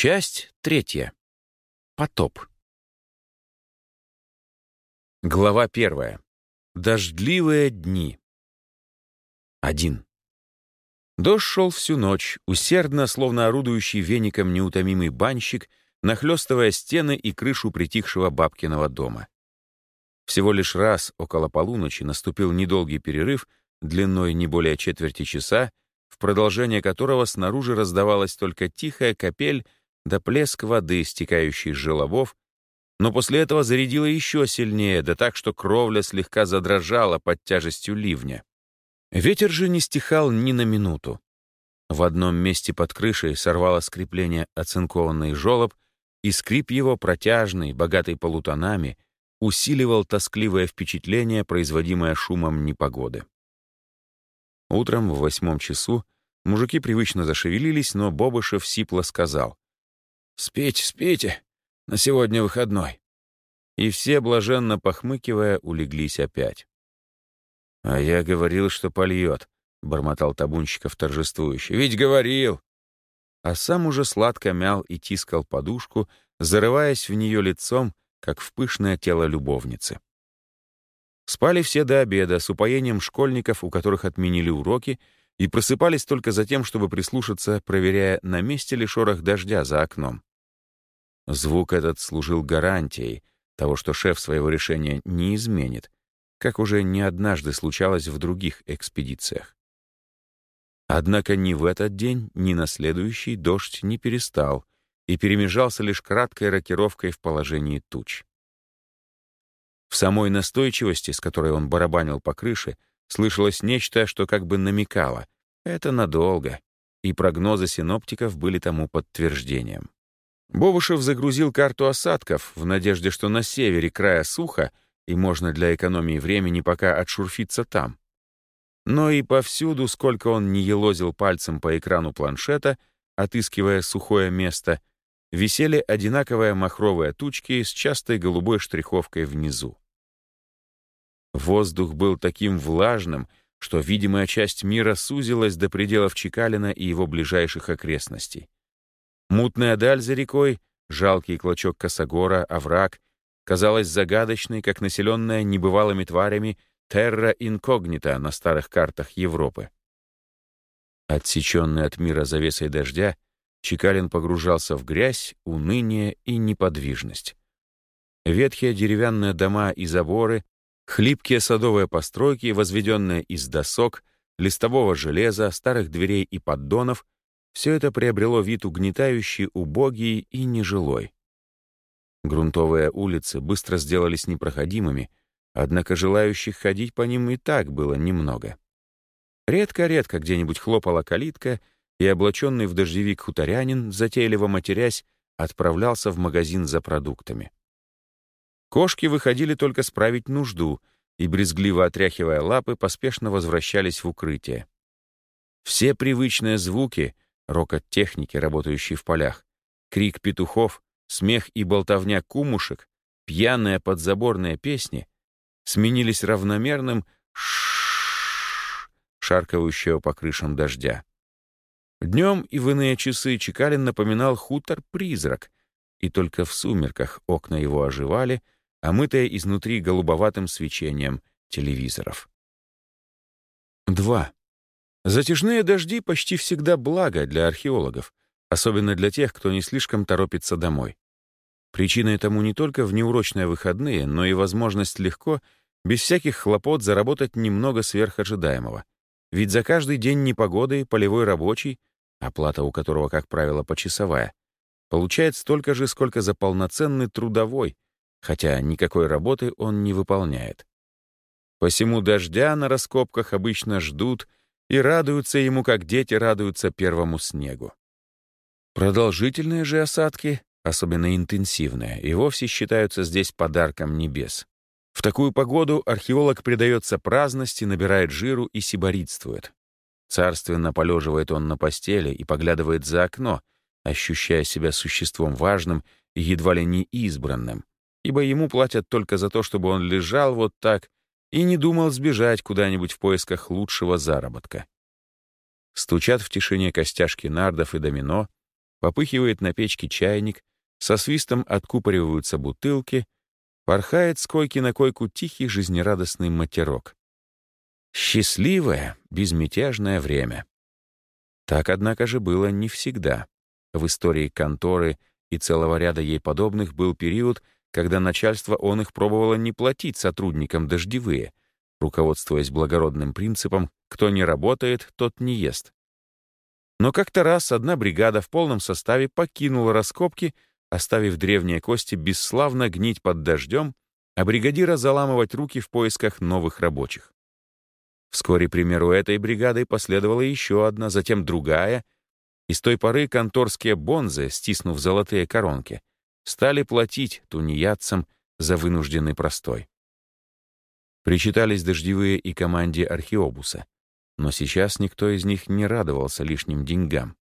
Часть третья. Потоп. Глава первая. Дождливые дни. Один. Дождь шел всю ночь, усердно, словно орудующий веником неутомимый банщик, нахлестывая стены и крышу притихшего бабкиного дома. Всего лишь раз около полуночи наступил недолгий перерыв длиной не более четверти часа, в продолжение которого снаружи раздавалась только тихая капель да плеск воды, стекающей из желобов, но после этого зарядило еще сильнее, да так, что кровля слегка задрожала под тяжестью ливня. Ветер же не стихал ни на минуту. В одном месте под крышей сорвало скрепление оцинкованный желоб, и скрип его, протяжный, богатый полутонами, усиливал тоскливое впечатление, производимое шумом непогоды. Утром в восьмом часу мужики привычно зашевелились, но Бобышев сипло сказал. «Спите, спите, на сегодня выходной». И все, блаженно похмыкивая, улеглись опять. «А я говорил, что польет», — бормотал Табунщиков торжествующе. «Ведь говорил!» А сам уже сладко мял и тискал подушку, зарываясь в нее лицом, как в пышное тело любовницы. Спали все до обеда с упоением школьников, у которых отменили уроки, и просыпались только за тем, чтобы прислушаться, проверяя, на месте ли шорох дождя за окном. Звук этот служил гарантией того, что шеф своего решения не изменит, как уже не однажды случалось в других экспедициях. Однако ни в этот день, ни на следующий дождь не перестал и перемежался лишь краткой рокировкой в положении туч. В самой настойчивости, с которой он барабанил по крыше, слышалось нечто, что как бы намекало — это надолго, и прогнозы синоптиков были тому подтверждением. Бобушев загрузил карту осадков в надежде, что на севере края сухо, и можно для экономии времени пока отшурфиться там. Но и повсюду, сколько он не елозил пальцем по экрану планшета, отыскивая сухое место, висели одинаковые махровые тучки с частой голубой штриховкой внизу. Воздух был таким влажным, что видимая часть мира сузилась до пределов Чекалина и его ближайших окрестностей. Мутная даль за рекой, жалкий клочок косогора, овраг, казалась загадочной, как населенная небывалыми тварями терра инкогнита на старых картах Европы. Отсеченный от мира завесой дождя, Чекалин погружался в грязь, уныние и неподвижность. Ветхие деревянные дома и заборы, хлипкие садовые постройки, возведенные из досок, листового железа, старых дверей и поддонов — все это приобрело вид угнетающий, убогий и нежилой. Грунтовые улицы быстро сделались непроходимыми, однако желающих ходить по ним и так было немного. Редко-редко где-нибудь хлопала калитка, и облаченный в дождевик хуторянин, затейливо матерясь, отправлялся в магазин за продуктами. Кошки выходили только справить нужду и, брезгливо отряхивая лапы, поспешно возвращались в укрытие. Все привычные звуки — рокот техники, работающей в полях, крик петухов, смех и болтовня кумушек, пьяные подзаборные песни сменились равномерным ш шаркающего по крышам дождя. Днем и в иные часы Чекалин напоминал хутор-призрак, и только в сумерках окна его оживали, омытые изнутри голубоватым свечением телевизоров. 2. Затяжные дожди почти всегда благо для археологов, особенно для тех, кто не слишком торопится домой. Причиной тому не только внеурочные выходные, но и возможность легко, без всяких хлопот, заработать немного сверхожидаемого. Ведь за каждый день непогоды полевой рабочий, оплата у которого, как правило, почасовая, получает столько же, сколько за полноценный трудовой, хотя никакой работы он не выполняет. Посему дождя на раскопках обычно ждут — и радуются ему, как дети радуются первому снегу. Продолжительные же осадки, особенно интенсивные, и вовсе считаются здесь подарком небес. В такую погоду археолог предается праздности, набирает жиру и сиборитствует. Царственно полеживает он на постели и поглядывает за окно, ощущая себя существом важным и едва ли не избранным, ибо ему платят только за то, чтобы он лежал вот так и не думал сбежать куда-нибудь в поисках лучшего заработка. Стучат в тишине костяшки нардов и домино, попыхивает на печке чайник, со свистом откупориваются бутылки, порхает с койки на койку тихий жизнерадостный матерок. Счастливое, безмятежное время. Так, однако же, было не всегда. В истории конторы и целого ряда ей подобных был период, когда начальство он их пробовало не платить сотрудникам дождевые, руководствуясь благородным принципом «кто не работает, тот не ест». Но как-то раз одна бригада в полном составе покинула раскопки, оставив древние кости бесславно гнить под дождем, а бригадира заламывать руки в поисках новых рабочих. Вскоре, примеру этой бригады, последовала еще одна, затем другая, и с той поры конторские бонзы, стиснув золотые коронки, стали платить тунеядцам за вынужденный простой. Причитались дождевые и команде археобуса, но сейчас никто из них не радовался лишним деньгам.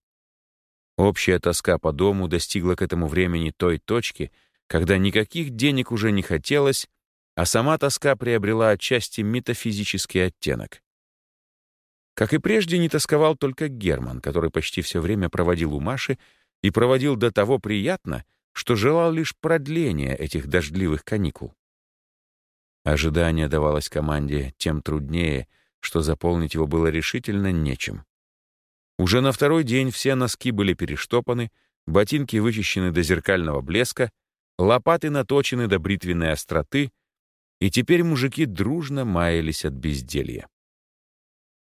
Общая тоска по дому достигла к этому времени той точки, когда никаких денег уже не хотелось, а сама тоска приобрела отчасти метафизический оттенок. Как и прежде, не тосковал только Герман, который почти все время проводил у Маши и проводил до того приятно, что желал лишь продления этих дождливых каникул. Ожидание давалось команде тем труднее, что заполнить его было решительно нечем. Уже на второй день все носки были перештопаны, ботинки вычищены до зеркального блеска, лопаты наточены до бритвенной остроты, и теперь мужики дружно маялись от безделья.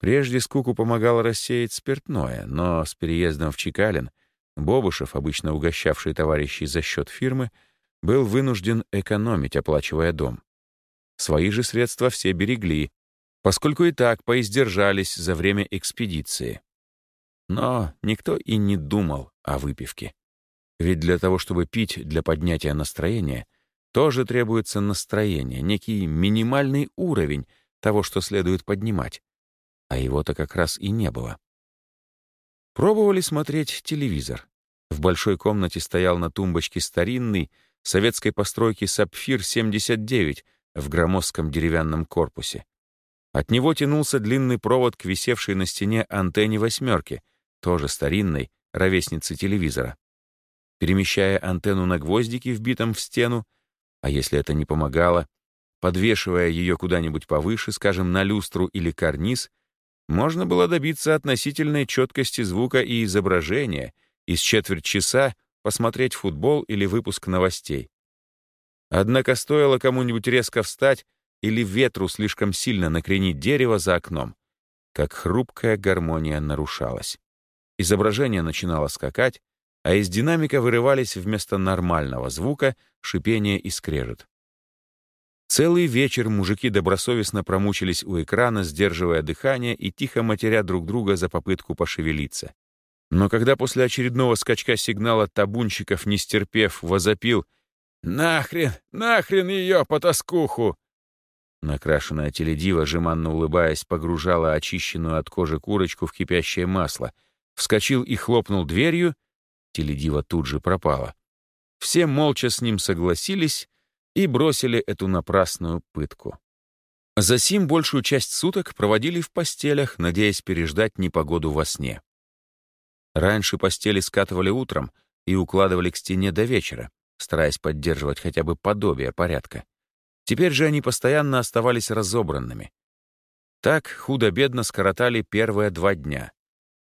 Прежде скуку помогало рассеять спиртное, но с переездом в Чекалин Бобушев, обычно угощавший товарищей за счет фирмы, был вынужден экономить, оплачивая дом. Свои же средства все берегли, поскольку и так поиздержались за время экспедиции. Но никто и не думал о выпивке. Ведь для того, чтобы пить для поднятия настроения, тоже требуется настроение, некий минимальный уровень того, что следует поднимать. А его-то как раз и не было. Пробовали смотреть телевизор. В большой комнате стоял на тумбочке старинный, советской постройки «Сапфир-79» в громоздком деревянном корпусе. От него тянулся длинный провод к висевшей на стене антенне «восьмерки», тоже старинной, ровесницы телевизора. Перемещая антенну на гвоздике, вбитом в стену, а если это не помогало, подвешивая ее куда-нибудь повыше, скажем, на люстру или карниз, можно было добиться относительной четкости звука и изображения, из четверть часа посмотреть футбол или выпуск новостей. Однако стоило кому-нибудь резко встать или ветру слишком сильно накренить дерево за окном, как хрупкая гармония нарушалась. Изображение начинало скакать, а из динамика вырывались вместо нормального звука шипение и скрежет. Целый вечер мужики добросовестно промучились у экрана, сдерживая дыхание и тихо матеря друг друга за попытку пошевелиться. Но когда после очередного скачка сигнала табунщиков, не стерпев, возопил «Нахрен, нахрен ее, потаскуху!» Накрашенная теледива, жеманно улыбаясь, погружала очищенную от кожи курочку в кипящее масло, вскочил и хлопнул дверью, Теледива тут же пропала. Все молча с ним согласились и бросили эту напрасную пытку. За сим большую часть суток проводили в постелях, надеясь переждать непогоду во сне. Раньше постели скатывали утром и укладывали к стене до вечера, стараясь поддерживать хотя бы подобие порядка. Теперь же они постоянно оставались разобранными. Так худо-бедно скоротали первые два дня.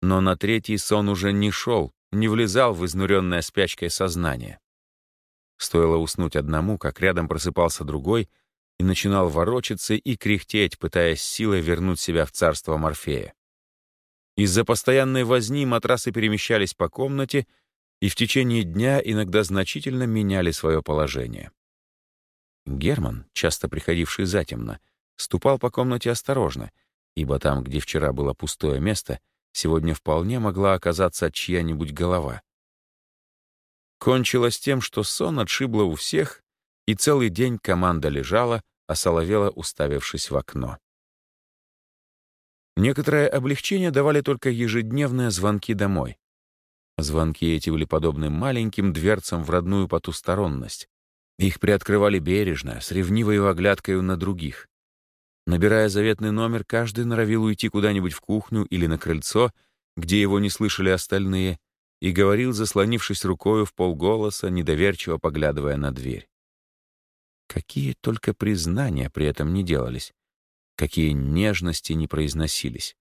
Но на третий сон уже не шел, не влезал в изнуренное спячкой сознание. Стоило уснуть одному, как рядом просыпался другой и начинал ворочаться и кряхтеть, пытаясь силой вернуть себя в царство Морфея. Из-за постоянной возни матрасы перемещались по комнате и в течение дня иногда значительно меняли свое положение. Герман, часто приходивший затемно, ступал по комнате осторожно, ибо там, где вчера было пустое место, Сегодня вполне могла оказаться чья-нибудь голова. Кончилось тем, что сон отшибло у всех, и целый день команда лежала, а соловела, уставившись в окно. Некоторое облегчение давали только ежедневные звонки домой. Звонки эти были подобны маленьким дверцам в родную потусторонность. Их приоткрывали бережно, с ревнивой оглядкой на других. Набирая заветный номер, каждый норовил уйти куда-нибудь в кухню или на крыльцо, где его не слышали остальные, и говорил, заслонившись рукою в полголоса, недоверчиво поглядывая на дверь. Какие только признания при этом не делались, какие нежности не произносились.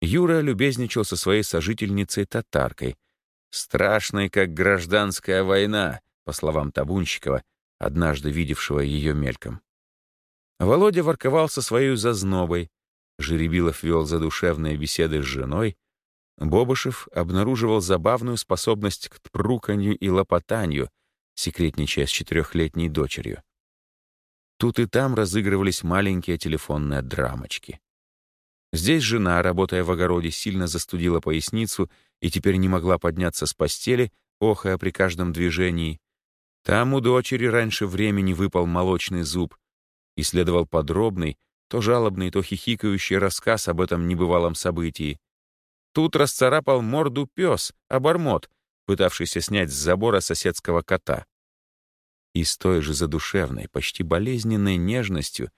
Юра любезничал со своей сожительницей-татаркой, страшной, как гражданская война, по словам Табунщикова, однажды видевшего ее мельком. Володя ворковал со своей зазнобой, Жеребилов вел задушевные беседы с женой, Бобышев обнаруживал забавную способность к пруканью и лопотанию, секретничая с четырехлетней дочерью. Тут и там разыгрывались маленькие телефонные драмочки. Здесь жена, работая в огороде, сильно застудила поясницу и теперь не могла подняться с постели, охая при каждом движении. Там у дочери раньше времени выпал молочный зуб, и следовал подробный, то жалобный, то хихикающий рассказ об этом небывалом событии. Тут расцарапал морду пес, обормот, пытавшийся снять с забора соседского кота. И с той же задушевной, почти болезненной нежностью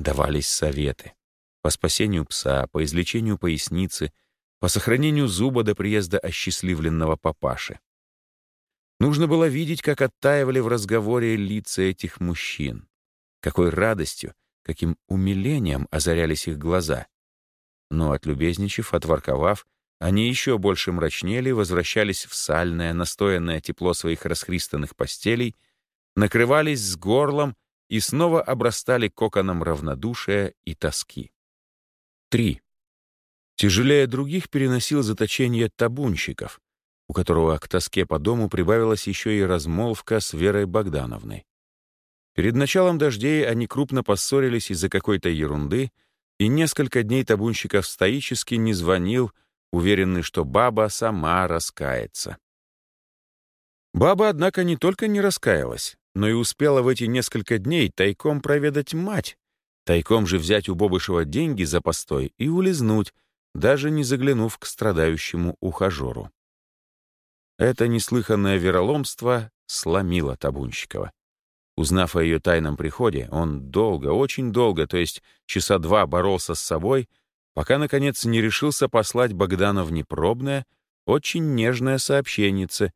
давались советы. По спасению пса, по излечению поясницы, по сохранению зуба до приезда осчастливленного папаши. Нужно было видеть, как оттаивали в разговоре лица этих мужчин, какой радостью, каким умилением озарялись их глаза. Но отлюбезничав, отворковав, они еще больше мрачнели, возвращались в сальное, настоянное тепло своих расхристанных постелей, накрывались с горлом и снова обрастали коконом равнодушия и тоски. 3. Тяжелее других переносил заточение табунщиков, у которого к тоске по дому прибавилась еще и размолвка с Верой Богдановной. Перед началом дождей они крупно поссорились из-за какой-то ерунды, и несколько дней табунщиков стоически не звонил, уверенный, что баба сама раскается. Баба, однако, не только не раскаялась, но и успела в эти несколько дней тайком проведать мать, тайком же взять у Бобышева деньги за постой и улизнуть, даже не заглянув к страдающему ухажеру. Это неслыханное вероломство сломило Табунщикова. Узнав о ее тайном приходе, он долго, очень долго, то есть часа два боролся с собой — пока, наконец, не решился послать Богдановне пробное, очень нежное сообщеннице,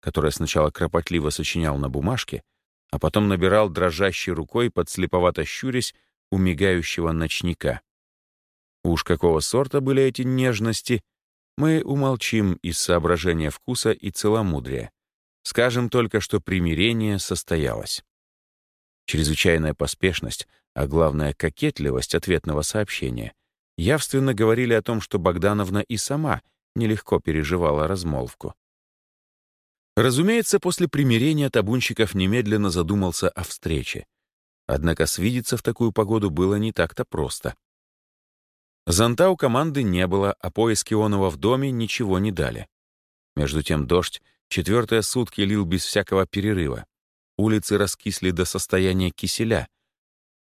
которое сначала кропотливо сочинял на бумажке, а потом набирал дрожащей рукой, подслеповато щурясь, у ночника. Уж какого сорта были эти нежности, мы умолчим из соображения вкуса и целомудрия. Скажем только, что примирение состоялось. Чрезвычайная поспешность, а главное — кокетливость ответного сообщения явственно говорили о том, что Богдановна и сама нелегко переживала размолвку. Разумеется, после примирения табунщиков немедленно задумался о встрече. Однако свидеться в такую погоду было не так-то просто. Зонта у команды не было, а поиски Онова в доме ничего не дали. Между тем дождь четвертые сутки лил без всякого перерыва. Улицы раскисли до состояния киселя,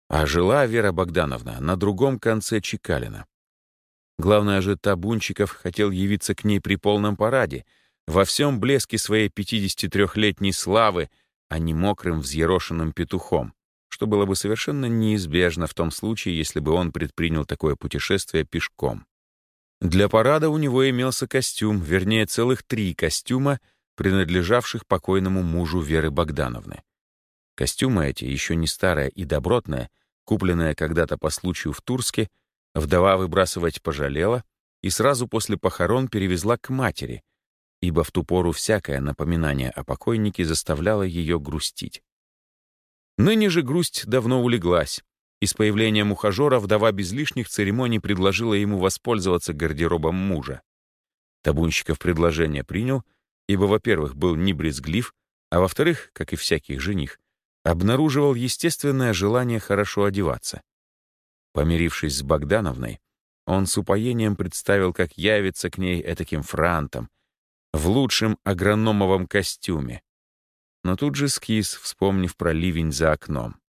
а жила Вера Богдановна на другом конце Чекалина. Главное же, Табунчиков хотел явиться к ней при полном параде, во всем блеске своей 53-летней славы, а не мокрым взъерошенным петухом, что было бы совершенно неизбежно в том случае, если бы он предпринял такое путешествие пешком. Для парада у него имелся костюм, вернее, целых три костюма, принадлежавших покойному мужу Веры Богдановны. Костюмы эти, еще не старые и добротные, купленные когда-то по случаю в Турске, вдова выбрасывать пожалела и сразу после похорон перевезла к матери, ибо в ту пору всякое напоминание о покойнике заставляло ее грустить. Ныне же грусть давно улеглась, и с появлением ухажера вдова без лишних церемоний предложила ему воспользоваться гардеробом мужа. Табунщиков предложение принял, ибо, во-первых, был не брезглив, а во-вторых, как и всякий жених, обнаруживал естественное желание хорошо одеваться. Помирившись с Богдановной, он с упоением представил, как явится к ней этаким франтом, в лучшем агрономовом костюме. Но тут же скис, вспомнив про ливень за окном.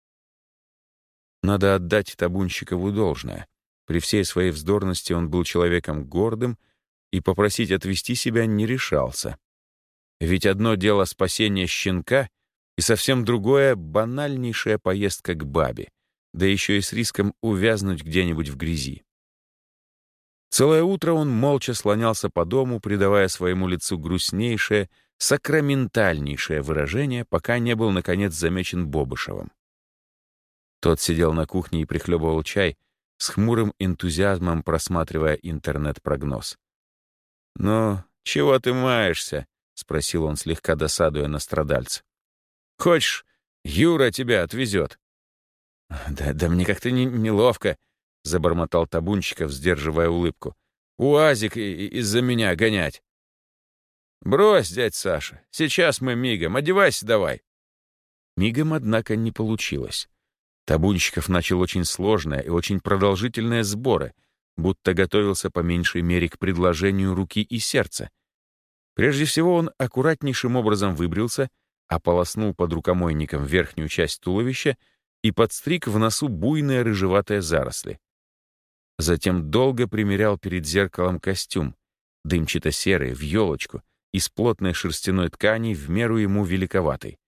Надо отдать Табунщикову должное. При всей своей вздорности он был человеком гордым и попросить отвести себя не решался. Ведь одно дело спасение щенка — и совсем другое — банальнейшая поездка к бабе, да еще и с риском увязнуть где-нибудь в грязи. Целое утро он молча слонялся по дому, придавая своему лицу грустнейшее, сакраментальнейшее выражение, пока не был, наконец, замечен Бобышевым. Тот сидел на кухне и прихлебывал чай, с хмурым энтузиазмом просматривая интернет-прогноз. «Ну, чего ты маешься?» — спросил он, слегка досадуя на страдальца. «Хочешь, Юра тебя отвезет?» «Да, да мне как-то не, неловко», — забормотал Табунчиков, сдерживая улыбку. «Уазик из-за меня гонять». «Брось, дядь Саша, сейчас мы мигом, одевайся давай». Мигом, однако, не получилось. Табунщиков начал очень сложное и очень продолжительное сборы, будто готовился по меньшей мере к предложению руки и сердца. Прежде всего он аккуратнейшим образом выбрился, ополоснул под рукомойником верхнюю часть туловища и подстриг в носу буйные рыжеватые заросли. Затем долго примерял перед зеркалом костюм, дымчато-серый, в елочку, из плотной шерстяной ткани в меру ему великоватой.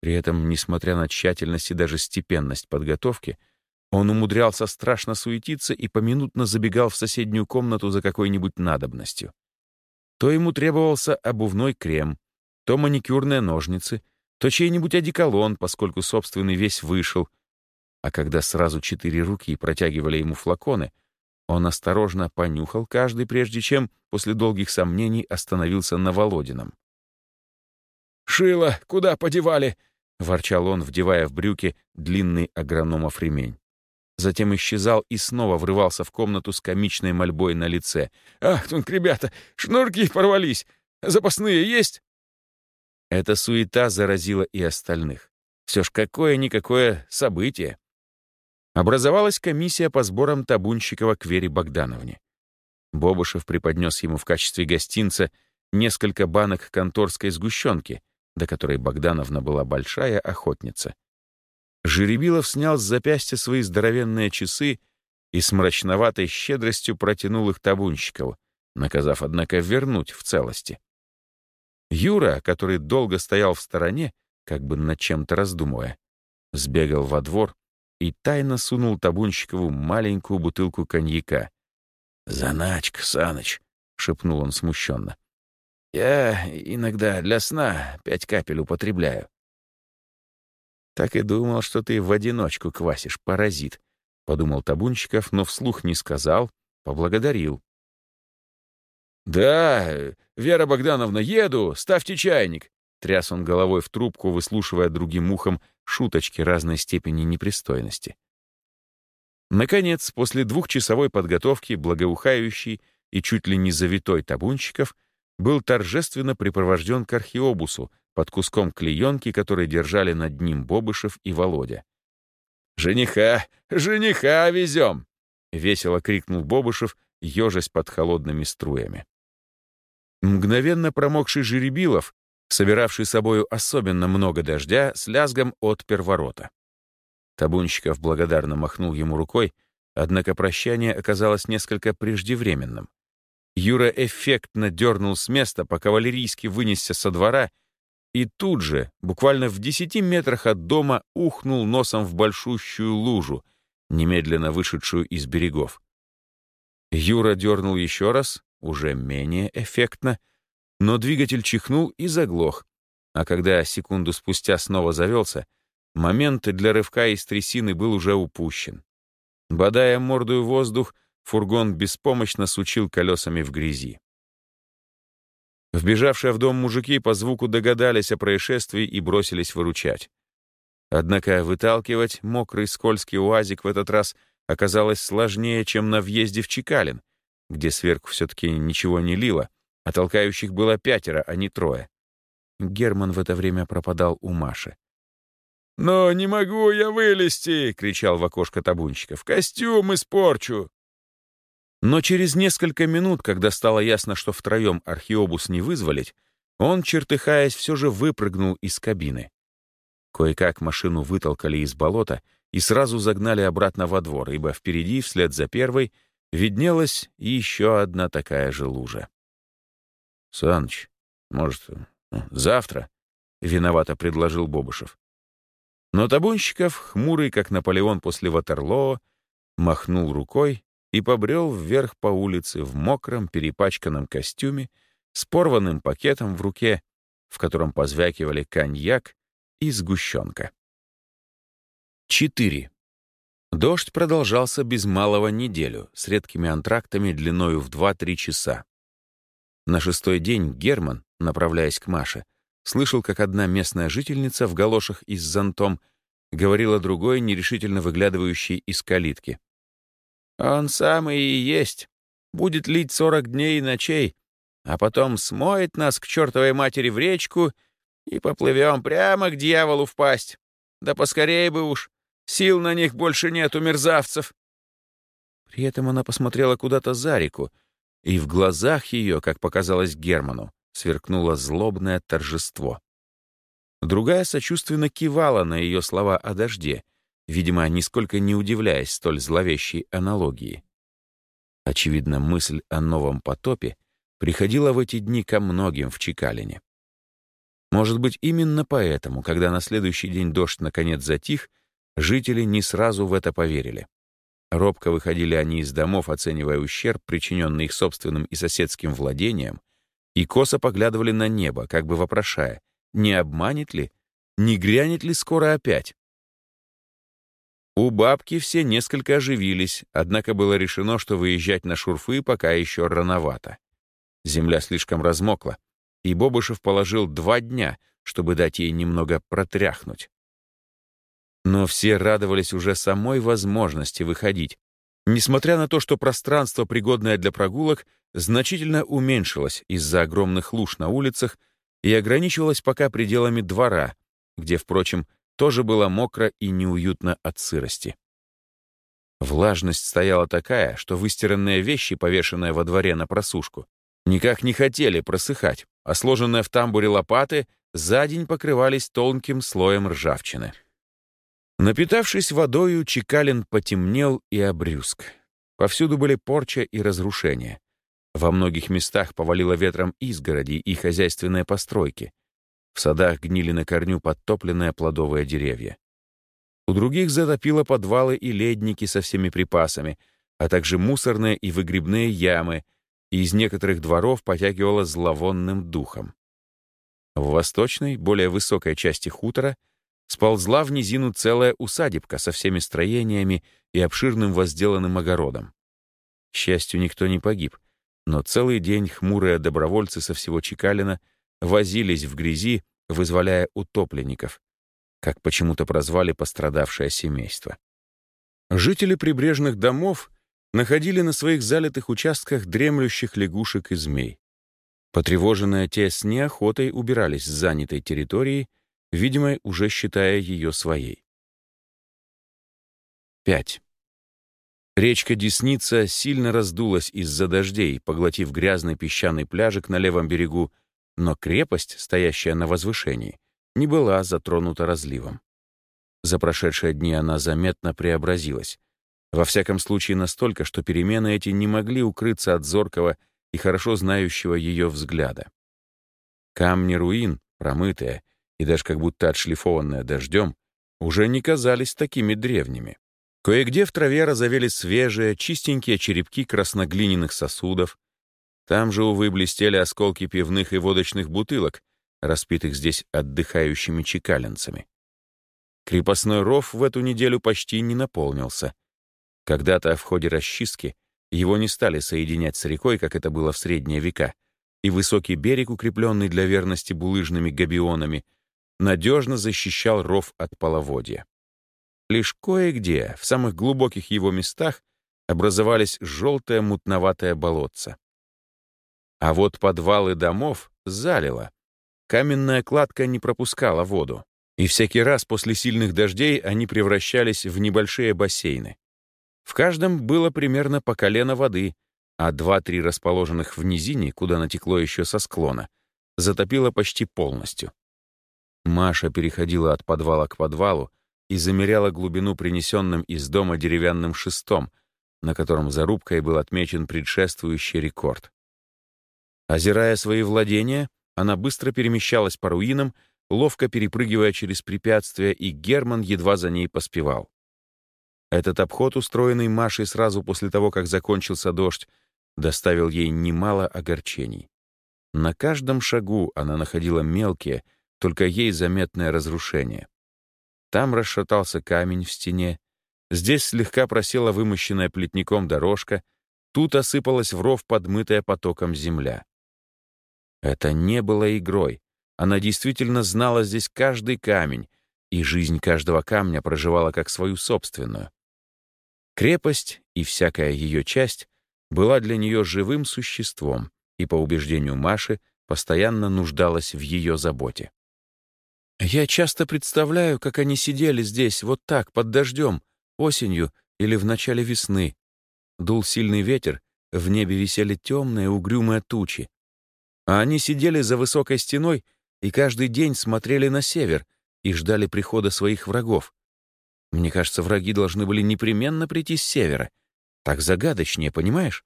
При этом, несмотря на тщательность и даже степенность подготовки, он умудрялся страшно суетиться и поминутно забегал в соседнюю комнату за какой-нибудь надобностью. То ему требовался обувной крем, то маникюрные ножницы, то чей-нибудь одеколон, поскольку собственный весь вышел. А когда сразу четыре руки протягивали ему флаконы, он осторожно понюхал каждый, прежде чем, после долгих сомнений, остановился на Володином. «Шило, куда подевали?» — ворчал он, вдевая в брюки длинный агрономов ремень. Затем исчезал и снова врывался в комнату с комичной мольбой на лице. «Ах, тут, ребята, шнурки порвались! Запасные есть?» Эта суета заразила и остальных. Все ж какое-никакое событие. Образовалась комиссия по сборам Табунщикова к Вере Богдановне. Бобышев преподнес ему в качестве гостинца несколько банок конторской сгущенки, до которой Богдановна была большая охотница. Жеребилов снял с запястья свои здоровенные часы и с мрачноватой щедростью протянул их Табунщикову, наказав, однако, вернуть в целости. Юра, который долго стоял в стороне, как бы над чем-то раздумывая, сбегал во двор и тайно сунул Табунщикову маленькую бутылку коньяка. «Заначка, Саныч», — шепнул он смущенно. «Я иногда для сна пять капель употребляю». «Так и думал, что ты в одиночку квасишь, паразит», — подумал Табунщиков, но вслух не сказал, поблагодарил. «Да, Вера Богдановна, еду, ставьте чайник!» Тряс он головой в трубку, выслушивая другим ухом шуточки разной степени непристойности. Наконец, после двухчасовой подготовки, благоухающий и чуть ли не завитой табунщиков был торжественно припровожден к археобусу под куском клеенки, который держали над ним Бобышев и Володя. «Жениха! Жениха везем!» — весело крикнул Бобышев, ежась под холодными струями. Мгновенно промокший Жеребилов, собиравший собою особенно много дождя, с лязгом отпер ворота. Табунщиков благодарно махнул ему рукой, однако прощание оказалось несколько преждевременным. Юра эффектно дернул с места, по-кавалерийски вынесся со двора, и тут же, буквально в десяти метрах от дома, ухнул носом в большущую лужу, немедленно вышедшую из берегов. Юра дернул еще раз, уже менее эффектно, но двигатель чихнул и заглох, а когда секунду спустя снова завелся, момент для рывка из трясины был уже упущен. Бодая мордую воздух, фургон беспомощно сучил колесами в грязи. Вбежавшие в дом мужики по звуку догадались о происшествии и бросились выручать. Однако выталкивать мокрый скользкий уазик в этот раз оказалось сложнее, чем на въезде в Чекалин, где сверху все-таки ничего не лило, а толкающих было пятеро, а не трое. Герман в это время пропадал у Маши. «Но не могу я вылезти!» — кричал в окошко табунщиков. «Костюм испорчу!» Но через несколько минут, когда стало ясно, что втроем археобус не вызволить, он, чертыхаясь, все же выпрыгнул из кабины. Кое-как машину вытолкали из болота и сразу загнали обратно во двор, ибо впереди, вслед за первой, виднелась еще одна такая же лужа. «Саныч, может, ну, завтра?» — виновато предложил Бобышев. Но Табунщиков, хмурый, как Наполеон после Ватерлоо, махнул рукой и побрел вверх по улице в мокром перепачканном костюме с порванным пакетом в руке, в котором позвякивали коньяк и сгущенка. 4. Дождь продолжался без малого неделю, с редкими антрактами длиною в 2-3 часа. На шестой день Герман, направляясь к Маше, слышал, как одна местная жительница в галошах и с зонтом говорила другой, нерешительно выглядывающей из калитки. «Он самый и есть. Будет лить сорок дней и ночей, а потом смоет нас к чертовой матери в речку и поплывем прямо к дьяволу в пасть. Да поскорее бы уж. Сил на них больше нет у мерзавцев». При этом она посмотрела куда-то за реку, и в глазах ее, как показалось Герману, сверкнуло злобное торжество. Другая сочувственно кивала на ее слова о дожде, видимо, нисколько не удивляясь столь зловещей аналогии. Очевидно, мысль о новом потопе приходила в эти дни ко многим в Чекалине. Может быть, именно поэтому, когда на следующий день дождь наконец затих, жители не сразу в это поверили. Робко выходили они из домов, оценивая ущерб, причиненный их собственным и соседским владениям, и косо поглядывали на небо, как бы вопрошая, не обманет ли, не грянет ли скоро опять. У бабки все несколько оживились, однако было решено, что выезжать на шурфы пока еще рановато. Земля слишком размокла, и Бобышев положил два дня, чтобы дать ей немного протряхнуть. Но все радовались уже самой возможности выходить, несмотря на то, что пространство, пригодное для прогулок, значительно уменьшилось из-за огромных луж на улицах и ограничивалось пока пределами двора, где, впрочем, тоже было мокро и неуютно от сырости. Влажность стояла такая, что выстиранные вещи, повешенные во дворе на просушку, никак не хотели просыхать, а сложенные в тамбуре лопаты за день покрывались тонким слоем ржавчины. Напитавшись водою, Чекалин потемнел и обрюзг. Повсюду были порча и разрушения. Во многих местах повалило ветром изгороди и хозяйственные постройки. В садах гнили на корню подтопленные плодовые деревья. У других затопило подвалы и ледники со всеми припасами, а также мусорные и выгребные ямы, и из некоторых дворов потягивало зловонным духом. В восточной, более высокой части хутора — сползла в низину целая усадебка со всеми строениями и обширным возделанным огородом. К счастью, никто не погиб, но целый день хмурые добровольцы со всего Чекалина возились в грязи, вызволяя утопленников, как почему-то прозвали пострадавшее семейство. Жители прибрежных домов находили на своих залитых участках дремлющих лягушек и змей. Потревоженные те с неохотой убирались с занятой территории видимо, уже считая ее своей. 5. Речка Десница сильно раздулась из-за дождей, поглотив грязный песчаный пляжик на левом берегу, но крепость, стоящая на возвышении, не была затронута разливом. За прошедшие дни она заметно преобразилась. Во всяком случае настолько, что перемены эти не могли укрыться от зоркого и хорошо знающего ее взгляда. Камни руин, промытые, и даже как будто отшлифованные дождем, уже не казались такими древними. Кое-где в траве разовели свежие, чистенькие черепки красноглиняных сосудов. Там же, увы, блестели осколки пивных и водочных бутылок, распитых здесь отдыхающими чекалинцами. Крепостной ров в эту неделю почти не наполнился. Когда-то в ходе расчистки его не стали соединять с рекой, как это было в средние века, и высокий берег, укрепленный для верности булыжными габионами, надежно защищал ров от половодья. Лишь кое-где, в самых глубоких его местах, образовались желтое мутноватое болотце. А вот подвалы домов залило. Каменная кладка не пропускала воду, и всякий раз после сильных дождей они превращались в небольшие бассейны. В каждом было примерно по колено воды, а два-три расположенных в низине, куда натекло еще со склона, затопило почти полностью. Маша переходила от подвала к подвалу и замеряла глубину принесенным из дома деревянным шестом, на котором зарубкой был отмечен предшествующий рекорд. Озирая свои владения, она быстро перемещалась по руинам, ловко перепрыгивая через препятствия, и Герман едва за ней поспевал. Этот обход, устроенный Машей сразу после того, как закончился дождь, доставил ей немало огорчений. На каждом шагу она находила мелкие, только ей заметное разрушение. Там расшатался камень в стене, здесь слегка просела вымощенная плетником дорожка, тут осыпалась в ров подмытая потоком земля. Это не было игрой. Она действительно знала здесь каждый камень, и жизнь каждого камня проживала как свою собственную. Крепость и всякая ее часть была для нее живым существом и, по убеждению Маши, постоянно нуждалась в ее заботе. Я часто представляю, как они сидели здесь вот так, под дождем, осенью или в начале весны. Дул сильный ветер, в небе висели темные угрюмые тучи. А они сидели за высокой стеной и каждый день смотрели на север и ждали прихода своих врагов. Мне кажется, враги должны были непременно прийти с севера. Так загадочнее, понимаешь?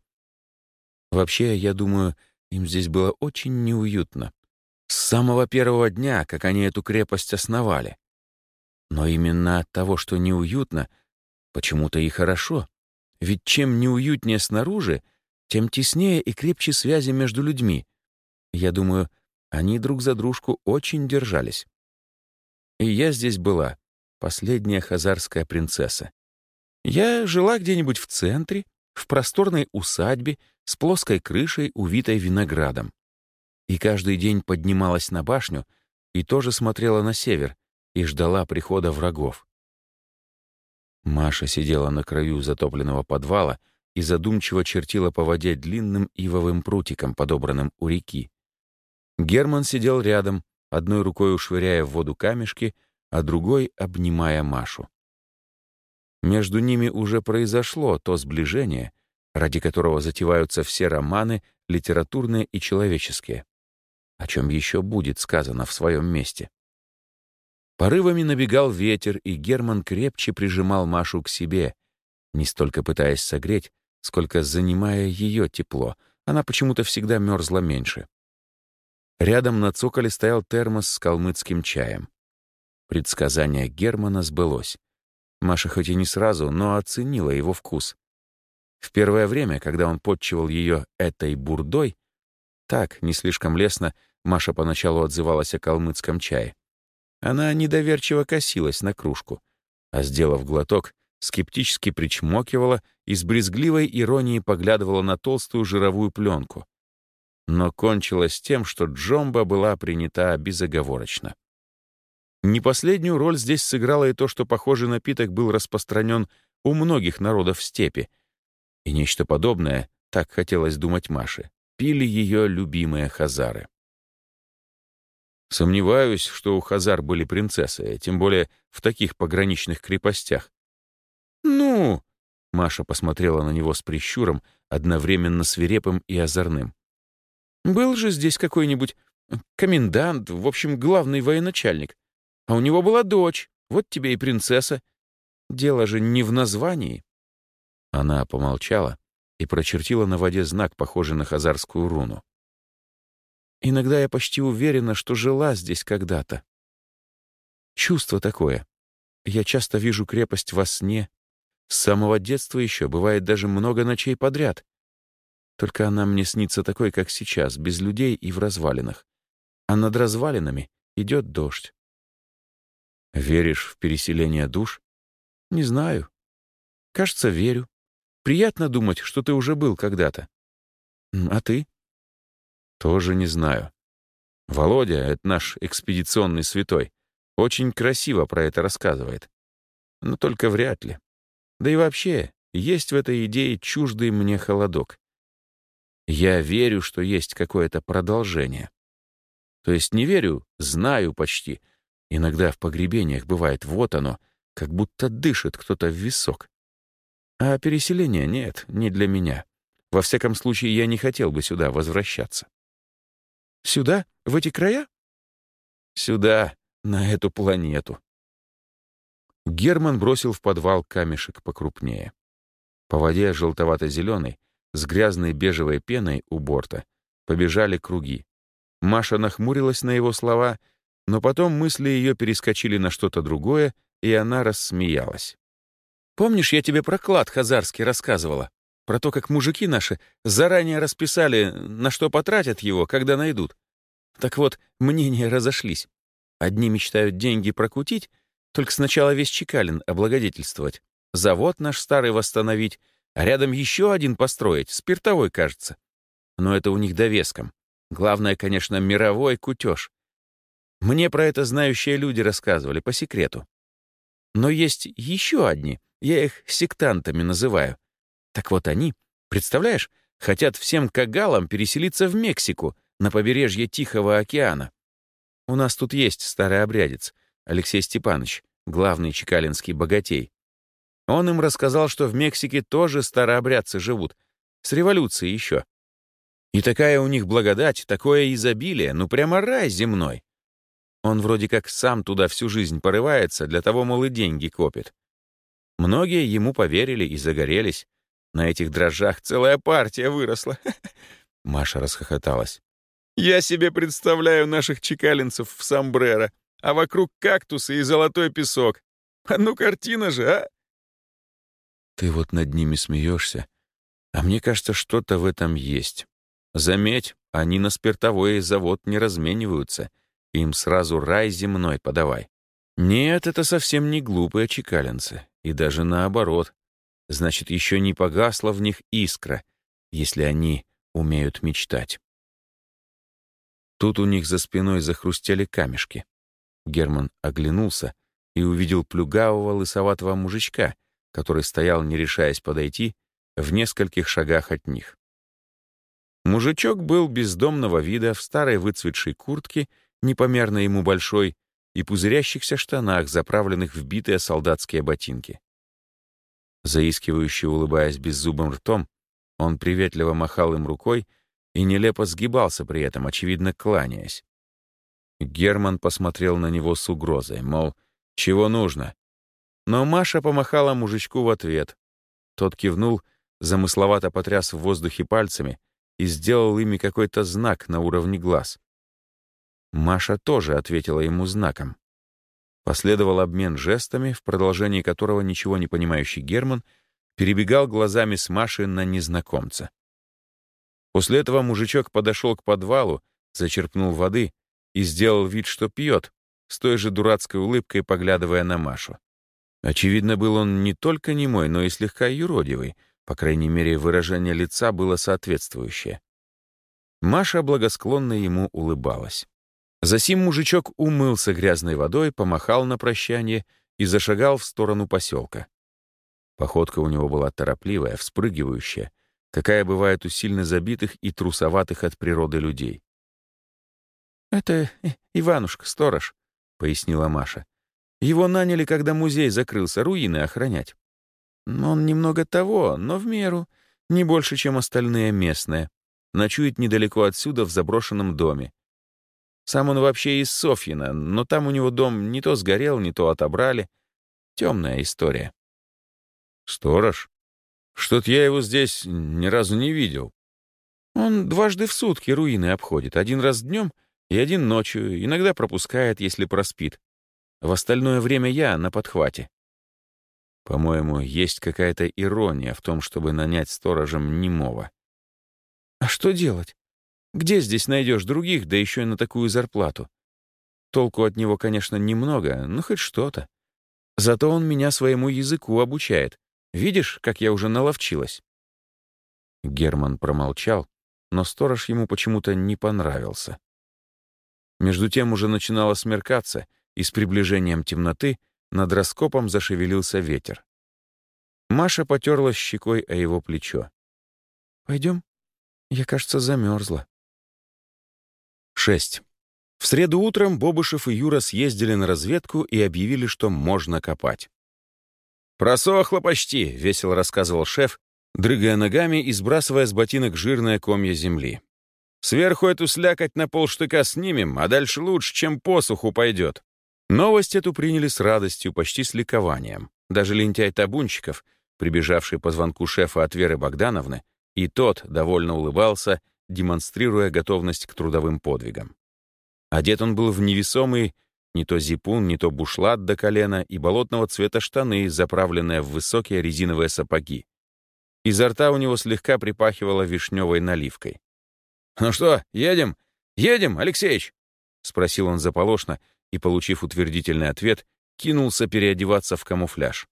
Вообще, я думаю, им здесь было очень неуютно. С самого первого дня, как они эту крепость основали. Но именно от того, что неуютно, почему-то и хорошо. Ведь чем неуютнее снаружи, тем теснее и крепче связи между людьми. Я думаю, они друг за дружку очень держались. И я здесь была, последняя хазарская принцесса. Я жила где-нибудь в центре, в просторной усадьбе с плоской крышей, увитой виноградом. И каждый день поднималась на башню и тоже смотрела на север и ждала прихода врагов. Маша сидела на краю затопленного подвала и задумчиво чертила по воде длинным ивовым прутиком, подобранным у реки. Герман сидел рядом, одной рукой ушвыряя в воду камешки, а другой обнимая Машу. Между ними уже произошло то сближение, ради которого затеваются все романы, литературные и человеческие, о чем еще будет сказано в своем месте. Порывами набегал ветер, и Герман крепче прижимал Машу к себе, не столько пытаясь согреть, сколько занимая ее тепло. Она почему-то всегда мерзла меньше. Рядом на цоколе стоял термос с калмыцким чаем. Предсказание Германа сбылось. Маша хоть и не сразу, но оценила его вкус. В первое время, когда он подчивал ее этой бурдой, так, не слишком лестно, Маша поначалу отзывалась о калмыцком чае. Она недоверчиво косилась на кружку, а, сделав глоток, скептически причмокивала и с брезгливой иронией поглядывала на толстую жировую пленку. Но кончилось тем, что Джомба была принята безоговорочно. Не последнюю роль здесь сыграло и то, что похожий напиток был распространен у многих народов степи. И нечто подобное, так хотелось думать Маше, пили ее любимые хазары. Сомневаюсь, что у хазар были принцессы, тем более в таких пограничных крепостях. «Ну!» — Маша посмотрела на него с прищуром, одновременно свирепым и озорным. «Был же здесь какой-нибудь комендант, в общем, главный военачальник. А у него была дочь, вот тебе и принцесса. Дело же не в названии». Она помолчала и прочертила на воде знак, похожий на хазарскую руну. «Иногда я почти уверена, что жила здесь когда-то. Чувство такое. Я часто вижу крепость во сне. С самого детства еще, бывает даже много ночей подряд. Только она мне снится такой, как сейчас, без людей и в развалинах. А над развалинами идет дождь. Веришь в переселение душ? Не знаю. Кажется, верю. Приятно думать, что ты уже был когда-то. А ты? Тоже не знаю. Володя, это наш экспедиционный святой, очень красиво про это рассказывает. Но только вряд ли. Да и вообще, есть в этой идее чуждый мне холодок. Я верю, что есть какое-то продолжение. То есть не верю, знаю почти — Иногда в погребениях бывает вот оно, как будто дышит кто-то в висок. А переселения нет, не для меня. Во всяком случае, я не хотел бы сюда возвращаться. Сюда? В эти края? Сюда, на эту планету. Герман бросил в подвал камешек покрупнее. По воде желтовато-зеленой, с грязной бежевой пеной у борта, побежали круги. Маша нахмурилась на его слова — но потом мысли ее перескочили на что-то другое, и она рассмеялась. Помнишь, я тебе про клад хазарский рассказывала? Про то, как мужики наши заранее расписали, на что потратят его, когда найдут. Так вот, мнения разошлись. Одни мечтают деньги прокутить, только сначала весь Чекалин облагодетельствовать, завод наш старый восстановить, а рядом еще один построить, спиртовой, кажется. Но это у них довеском. Главное, конечно, мировой кутеж. Мне про это знающие люди рассказывали по секрету. Но есть еще одни, я их сектантами называю. Так вот они, представляешь, хотят всем кагалам переселиться в Мексику, на побережье Тихого океана. У нас тут есть старый обрядец, Алексей Степанович, главный чекалинский богатей. Он им рассказал, что в Мексике тоже старообрядцы живут, с революции еще. И такая у них благодать, такое изобилие, ну прямо рай земной. Он вроде как сам туда всю жизнь порывается, для того, мол, и деньги копит. Многие ему поверили и загорелись. На этих дрожжах целая партия выросла. Маша расхохоталась. «Я себе представляю наших чекалинцев в сомбреро, а вокруг кактусы и золотой песок. А ну картина же, а!» «Ты вот над ними смеешься, а мне кажется, что-то в этом есть. Заметь, они на спиртовой завод не размениваются, им сразу рай земной подавай. Нет, это совсем не глупые чекалинцы, и даже наоборот. Значит, еще не погасла в них искра, если они умеют мечтать. Тут у них за спиной захрустели камешки. Герман оглянулся и увидел плюгавого лысоватого мужичка, который стоял, не решаясь подойти, в нескольких шагах от них. Мужичок был бездомного вида в старой выцветшей куртке, непомерно ему большой, и пузырящихся штанах, заправленных в битые солдатские ботинки. Заискивающе улыбаясь беззубым ртом, он приветливо махал им рукой и нелепо сгибался при этом, очевидно, кланяясь. Герман посмотрел на него с угрозой, мол, чего нужно? Но Маша помахала мужичку в ответ. Тот кивнул, замысловато потряс в воздухе пальцами и сделал ими какой-то знак на уровне глаз. Маша тоже ответила ему знаком. Последовал обмен жестами, в продолжении которого ничего не понимающий Герман перебегал глазами с Машей на незнакомца. После этого мужичок подошел к подвалу, зачерпнул воды и сделал вид, что пьет, с той же дурацкой улыбкой поглядывая на Машу. Очевидно, был он не только немой, но и слегка юродивый, по крайней мере, выражение лица было соответствующее. Маша благосклонно ему улыбалась. Засим мужичок умылся грязной водой, помахал на прощание и зашагал в сторону поселка. Походка у него была торопливая, вспрыгивающая, какая бывает у сильно забитых и трусоватых от природы людей. «Это Иванушка, сторож», — пояснила Маша. «Его наняли, когда музей закрылся, руины охранять. Он немного того, но в меру, не больше, чем остальные местные. Ночует недалеко отсюда, в заброшенном доме. Сам он вообще из Софьина, но там у него дом не то сгорел, не то отобрали. Темная история. Сторож? Что-то я его здесь ни разу не видел. Он дважды в сутки руины обходит, один раз днем и один ночью, иногда пропускает, если проспит. В остальное время я на подхвате. По-моему, есть какая-то ирония в том, чтобы нанять сторожем немого. А что делать? Где здесь найдешь других, да еще и на такую зарплату? Толку от него, конечно, немного, но хоть что-то. Зато он меня своему языку обучает. Видишь, как я уже наловчилась?» Герман промолчал, но сторож ему почему-то не понравился. Между тем уже начинало смеркаться, и с приближением темноты над раскопом зашевелился ветер. Маша потерла щекой о его плечо. «Пойдем? Я, кажется, замерзла». 6. В среду утром Бобышев и Юра съездили на разведку и объявили, что можно копать. «Просохло почти», — весело рассказывал шеф, дрыгая ногами и сбрасывая с ботинок жирное комья земли. «Сверху эту слякоть на полштыка снимем, а дальше лучше, чем посуху пойдет». Новость эту приняли с радостью, почти с ликованием. Даже лентяй Табунчиков, прибежавший по звонку шефа от Веры Богдановны, и тот довольно улыбался, демонстрируя готовность к трудовым подвигам. Одет он был в невесомый, не то зипун, не то бушлат до колена и болотного цвета штаны, заправленные в высокие резиновые сапоги. Изо рта у него слегка припахивало вишневой наливкой. «Ну что, едем? Едем, Алексеич?» — спросил он заполошно и, получив утвердительный ответ, кинулся переодеваться в камуфляж.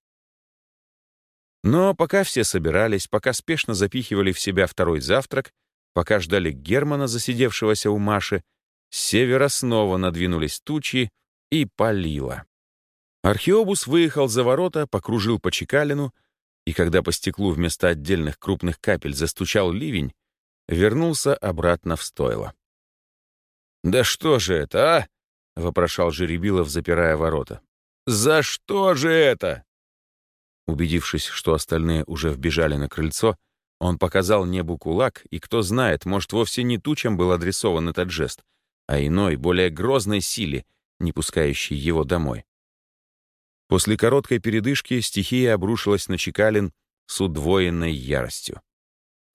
Но пока все собирались, пока спешно запихивали в себя второй завтрак, пока ждали Германа, засидевшегося у Маши, с севера снова надвинулись тучи и палило. Археобус выехал за ворота, покружил по Чекалину, и когда по стеклу вместо отдельных крупных капель застучал ливень, вернулся обратно в стойло. «Да что же это, а?» — вопрошал Жеребилов, запирая ворота. «За что же это?» Убедившись, что остальные уже вбежали на крыльцо, он показал небу кулак, и, кто знает, может, вовсе не тучам был адресован этот жест, а иной, более грозной силе, не пускающей его домой. После короткой передышки стихия обрушилась на Чекалин с удвоенной яростью.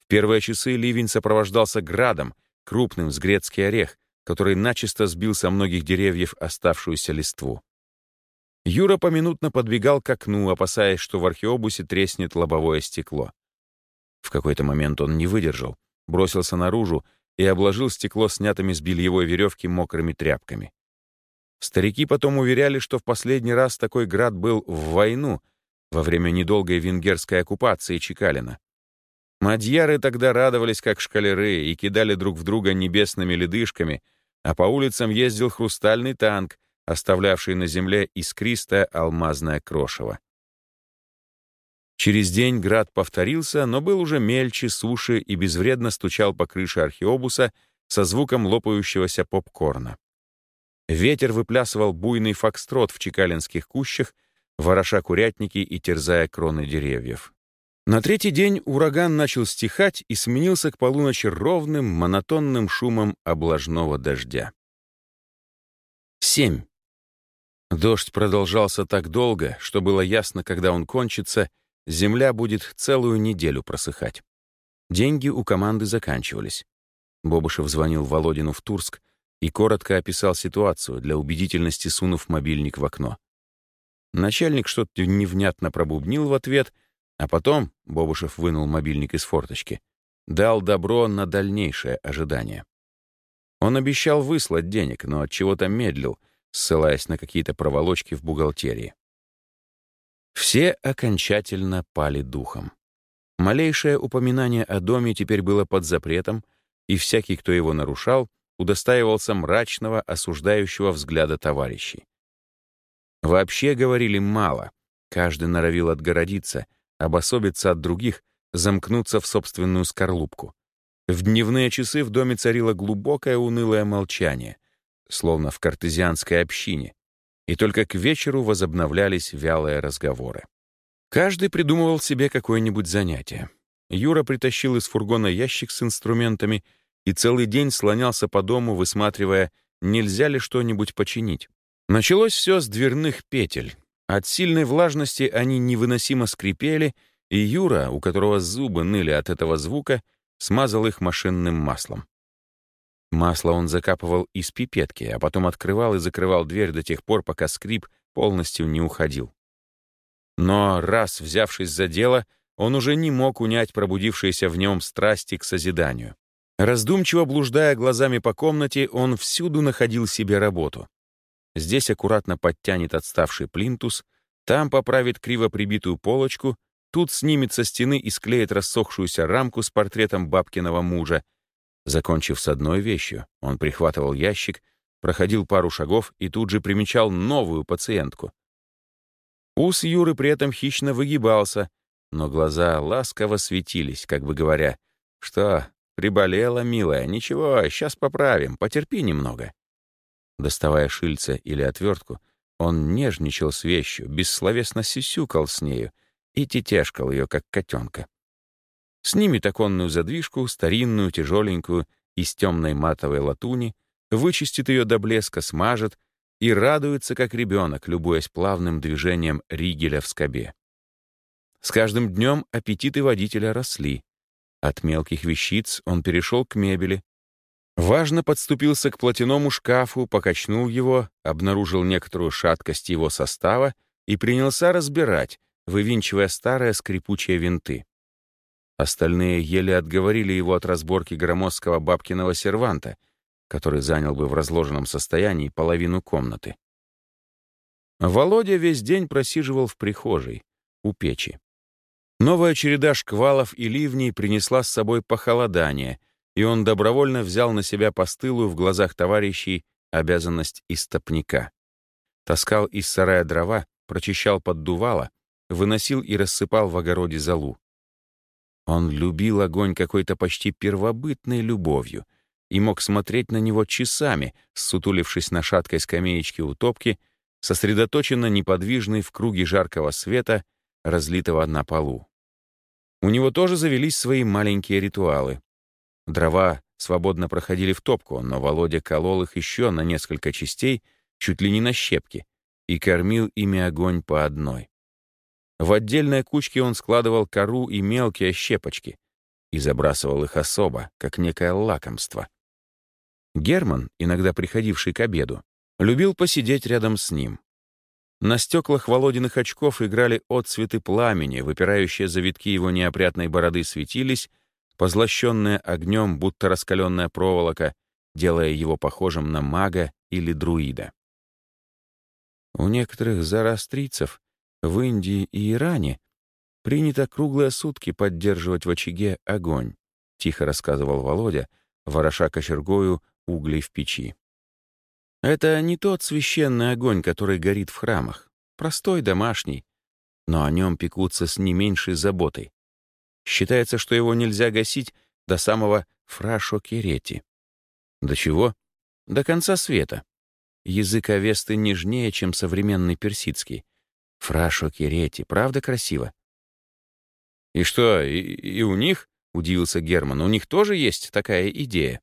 В первые часы ливень сопровождался градом, крупным с грецкий орех, который начисто сбил со многих деревьев оставшуюся листву. Юра поминутно подбегал к окну, опасаясь, что в археобусе треснет лобовое стекло. В какой-то момент он не выдержал, бросился наружу и обложил стекло снятыми с бельевой веревки мокрыми тряпками. Старики потом уверяли, что в последний раз такой град был в войну, во время недолгой венгерской оккупации Чекалина. Мадьяры тогда радовались, как шкалеры, и кидали друг в друга небесными ледышками, а по улицам ездил хрустальный танк, оставлявший на земле искристое алмазное крошево. Через день град повторился, но был уже мельче, суше и безвредно стучал по крыше археобуса со звуком лопающегося попкорна. Ветер выплясывал буйный фокстрот в чекалинских кущах, вороша курятники и терзая кроны деревьев. На третий день ураган начал стихать и сменился к полуночи ровным, монотонным шумом облажного дождя. 7. Дождь продолжался так долго, что было ясно, когда он кончится, земля будет целую неделю просыхать. Деньги у команды заканчивались. Бобышев звонил Володину в Турск, и коротко описал ситуацию, для убедительности сунув мобильник в окно. Начальник что-то невнятно пробубнил в ответ, а потом, Бобушев вынул мобильник из форточки, дал добро на дальнейшее ожидание. Он обещал выслать денег, но от чего то медлил, ссылаясь на какие-то проволочки в бухгалтерии. Все окончательно пали духом. Малейшее упоминание о доме теперь было под запретом, и всякий, кто его нарушал, удостаивался мрачного, осуждающего взгляда товарищей. Вообще говорили мало, каждый норовил отгородиться, обособиться от других, замкнуться в собственную скорлупку. В дневные часы в доме царило глубокое унылое молчание, словно в картезианской общине, и только к вечеру возобновлялись вялые разговоры. Каждый придумывал себе какое-нибудь занятие. Юра притащил из фургона ящик с инструментами — и целый день слонялся по дому, высматривая, нельзя ли что-нибудь починить. Началось все с дверных петель. От сильной влажности они невыносимо скрипели, и Юра, у которого зубы ныли от этого звука, смазал их машинным маслом. Масло он закапывал из пипетки, а потом открывал и закрывал дверь до тех пор, пока скрип полностью не уходил. Но раз взявшись за дело, он уже не мог унять пробудившиеся в нем страсти к созиданию. Раздумчиво блуждая глазами по комнате, он всюду находил себе работу. Здесь аккуратно подтянет отставший плинтус, там поправит криво прибитую полочку, тут снимет со стены и склеит рассохшуюся рамку с портретом бабкиного мужа. Закончив с одной вещью, он прихватывал ящик, проходил пару шагов и тут же примечал новую пациентку. Ус Юры при этом хищно выгибался, но глаза ласково светились, как бы говоря, что «Приболела, милая. Ничего, сейчас поправим. Потерпи немного». Доставая шильце или отвертку, он нежничал с вещью, бессловесно сисюкал с нею и тетешкал ее, как котенка. Снимет оконную задвижку, старинную, тяжеленькую, из темной матовой латуни, вычистит ее до блеска, смажет и радуется, как ребенок, любуясь плавным движением ригеля в скобе. С каждым днем аппетиты водителя росли. От мелких вещиц он перешел к мебели. Важно подступился к платяному шкафу, покачнул его, обнаружил некоторую шаткость его состава и принялся разбирать, вывинчивая старые скрипучие винты. Остальные еле отговорили его от разборки громоздкого бабкиного серванта, который занял бы в разложенном состоянии половину комнаты. Володя весь день просиживал в прихожей, у печи. Новая череда шквалов и ливней принесла с собой похолодание, и он добровольно взял на себя постылую в глазах товарищей обязанность истопника. Таскал из сарая дрова, прочищал поддувало, выносил и рассыпал в огороде золу. Он любил огонь какой-то почти первобытной любовью и мог смотреть на него часами, сутулившись на шаткой скамеечке у топки, сосредоточенно неподвижный в круге жаркого света, разлитого на полу. У него тоже завелись свои маленькие ритуалы. Дрова свободно проходили в топку, но Володя колол их еще на несколько частей, чуть ли не на щепки, и кормил ими огонь по одной. В отдельной кучке он складывал кору и мелкие щепочки и забрасывал их особо, как некое лакомство. Герман, иногда приходивший к обеду, любил посидеть рядом с ним. На стеклах Володиных очков играли отцветы пламени, выпирающие завитки его неопрятной бороды светились, позлощенные огнем, будто раскаленная проволока, делая его похожим на мага или друида. У некоторых зарастрийцев в Индии и Иране принято круглые сутки поддерживать в очаге огонь, тихо рассказывал Володя, вороша кочергою угли в печи. Это не тот священный огонь, который горит в храмах, простой, домашний, но о нем пекутся с не меньшей заботой. Считается, что его нельзя гасить до самого фрашо-керети. До чего? До конца света. Язык Авесты нежнее, чем современный персидский. Фрашо Кирети, правда красиво? «И что, и, и у них?» — удивился Герман. «У них тоже есть такая идея?»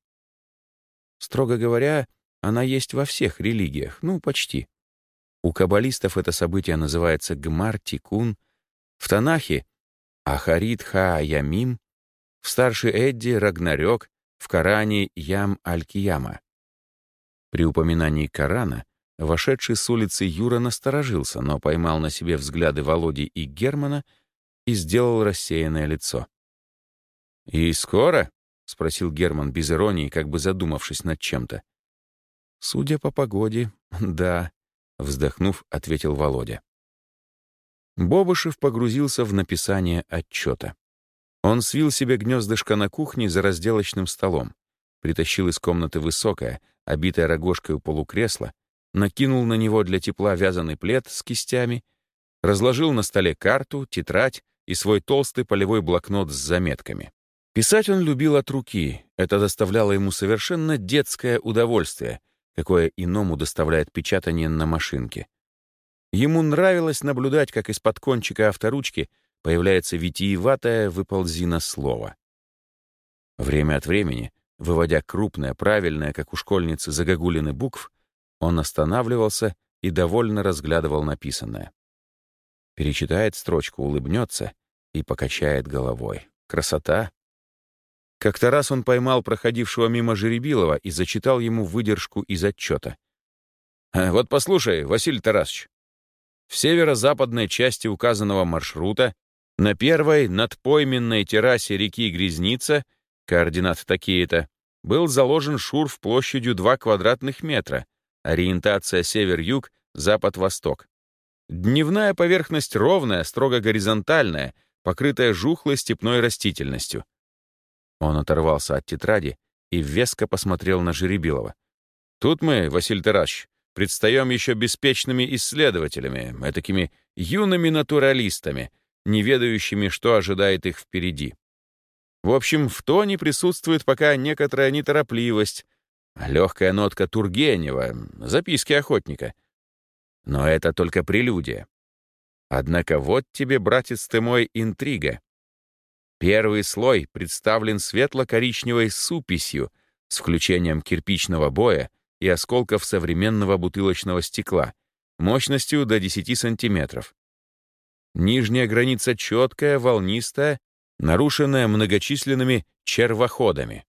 Строго говоря, она есть во всех религиях, ну, почти. У каббалистов это событие называется Гмар-Тикун, в Танахе — Ахарит Ха-Ямим, в Старшей Эдди — Рагнарёк, в Коране — Ям-Аль-Кияма. При упоминании Корана вошедший с улицы Юра насторожился, но поймал на себе взгляды Володи и Германа и сделал рассеянное лицо. «И скоро?» — спросил Герман без иронии, как бы задумавшись над чем-то. «Судя по погоде, да», — вздохнув, ответил Володя. Бобышев погрузился в написание отчета. Он свил себе гнездышко на кухне за разделочным столом, притащил из комнаты высокое, обитое рогожкой полукресло, накинул на него для тепла вязаный плед с кистями, разложил на столе карту, тетрадь и свой толстый полевой блокнот с заметками. Писать он любил от руки, это доставляло ему совершенно детское удовольствие, какое иному доставляет печатание на машинке. Ему нравилось наблюдать, как из-под кончика авторучки появляется витиеватое выползина слова. Время от времени Выводя крупное, правильное, как у школьницы, загогулины букв, он останавливался и довольно разглядывал написанное. Перечитает строчку, улыбнется и покачает головой. Красота! Как-то раз он поймал проходившего мимо Жеребилова и зачитал ему выдержку из отчета. «Э, «Вот послушай, Василий Тарасович, в северо-западной части указанного маршрута на первой надпойменной террасе реки Грязница — координаты такие-то, был заложен шурф площадью 2 квадратных метра, ориентация север-юг, запад-восток. Дневная поверхность ровная, строго горизонтальная, покрытая жухлой степной растительностью. Он оторвался от тетради и веско посмотрел на Жеребилова. «Тут мы, Василий Тарасович, предстаем еще беспечными исследователями, такими юными натуралистами, не ведающими, что ожидает их впереди. В общем, в тоне присутствует пока некоторая неторопливость, легкая нотка Тургенева, записки охотника. Но это только прелюдия. Однако вот тебе, братец ты мой, интрига. Первый слой представлен светло-коричневой суписью с включением кирпичного боя и осколков современного бутылочного стекла мощностью до 10 сантиметров. Нижняя граница четкая, волнистая нарушенная многочисленными червоходами.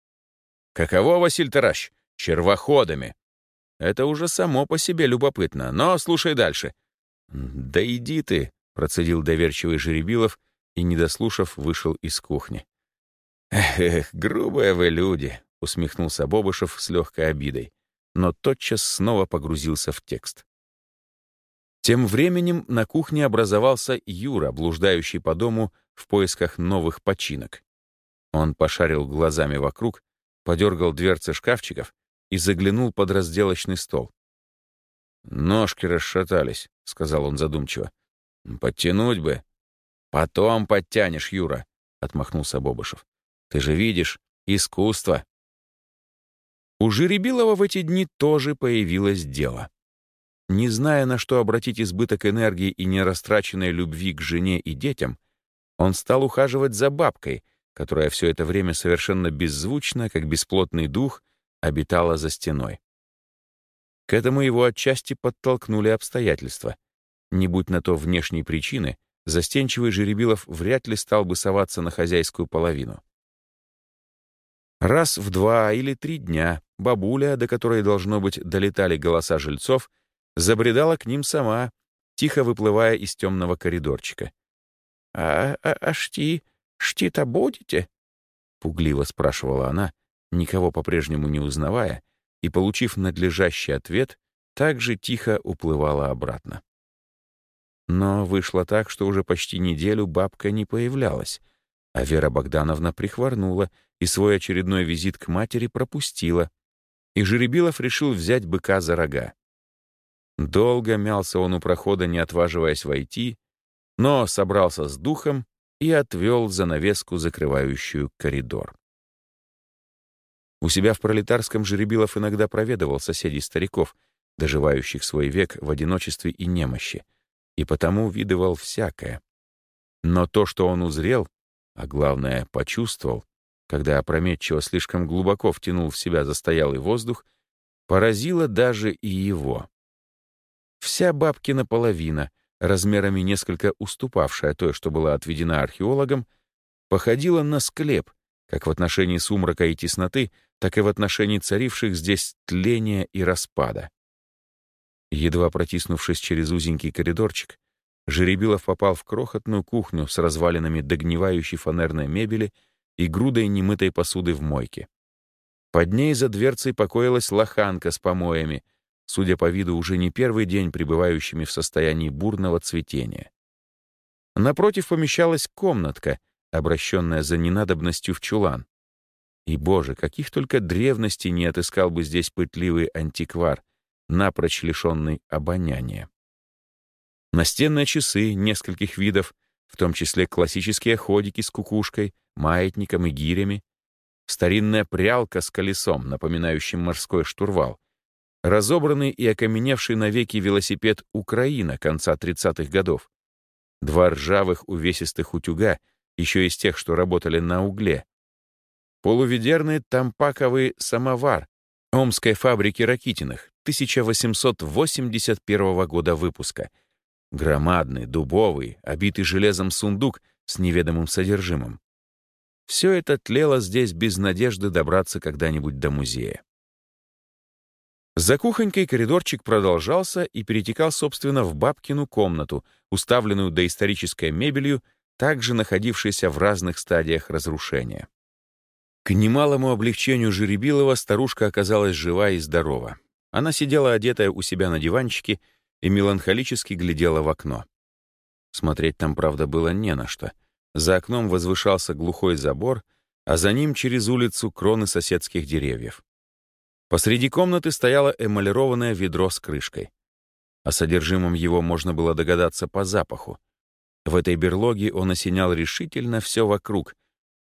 Каково, Василь Таращ? Червоходами. Это уже само по себе любопытно, но слушай дальше. Да иди ты, процедил доверчивый Жеребилов и, не дослушав, вышел из кухни. «Эх, эх, грубые вы люди», — усмехнулся Бобышев с легкой обидой, но тотчас снова погрузился в текст. Тем временем на кухне образовался Юра, блуждающий по дому в поисках новых починок. Он пошарил глазами вокруг, подергал дверцы шкафчиков и заглянул под разделочный стол. «Ножки расшатались», — сказал он задумчиво. «Подтянуть бы». «Потом подтянешь, Юра», — отмахнулся Бобышев. «Ты же видишь, искусство». У Жеребилова в эти дни тоже появилось дело. Не зная, на что обратить избыток энергии и нерастраченной любви к жене и детям, он стал ухаживать за бабкой, которая все это время совершенно беззвучно, как бесплотный дух, обитала за стеной. К этому его отчасти подтолкнули обстоятельства. Не будь на то внешней причины, застенчивый Жеребилов вряд ли стал бы соваться на хозяйскую половину. Раз в два или три дня бабуля, до которой, должно быть, долетали голоса жильцов, забредала к ним сама, тихо выплывая из темного коридорчика. «А, а, а шти, шти-то будете?» — пугливо спрашивала она, никого по-прежнему не узнавая, и, получив надлежащий ответ, также тихо уплывала обратно. Но вышло так, что уже почти неделю бабка не появлялась, а Вера Богдановна прихворнула и свой очередной визит к матери пропустила, и Жеребилов решил взять быка за рога. Долго мялся он у прохода, не отваживаясь войти, но собрался с духом и отвел занавеску, закрывающую коридор. У себя в пролетарском Жеребилов иногда проведывал соседей-стариков, доживающих свой век в одиночестве и немощи, и потому видывал всякое. Но то, что он узрел, а главное, почувствовал, когда опрометчиво слишком глубоко втянул в себя застоялый воздух, поразило даже и его. Вся бабкина половина, размерами несколько уступавшая той, что была отведена археологам, походила на склеп, как в отношении сумрака и тесноты, так и в отношении царивших здесь тления и распада. Едва протиснувшись через узенький коридорчик, Жеребилов попал в крохотную кухню с развалинами догнивающей фанерной мебели и грудой немытой посуды в мойке. Под ней за дверцей покоилась лоханка с помоями — судя по виду, уже не первый день пребывающими в состоянии бурного цветения. Напротив помещалась комнатка, обращенная за ненадобностью в чулан. И, боже, каких только древностей не отыскал бы здесь пытливый антиквар, напрочь лишенный обоняния. Настенные часы нескольких видов, в том числе классические ходики с кукушкой, маятником и гирями, старинная прялка с колесом, напоминающим морской штурвал, разобранный и окаменевший навеки велосипед «Украина» конца 30-х годов, два ржавых увесистых утюга, еще из тех, что работали на угле, полуведерный тампаковый самовар Омской фабрики Ракитиных 1881 года выпуска, громадный, дубовый, обитый железом сундук с неведомым содержимым. Все это тлело здесь без надежды добраться когда-нибудь до музея. За кухонькой коридорчик продолжался и перетекал, собственно, в бабкину комнату, уставленную доисторической мебелью, также находившейся в разных стадиях разрушения. К немалому облегчению Жеребилова старушка оказалась жива и здорова. Она сидела одетая у себя на диванчике и меланхолически глядела в окно. Смотреть там, правда, было не на что. За окном возвышался глухой забор, а за ним через улицу кроны соседских деревьев. Посреди комнаты стояло эмалированное ведро с крышкой. О содержимом его можно было догадаться по запаху. В этой берлоге он осенял решительно все вокруг,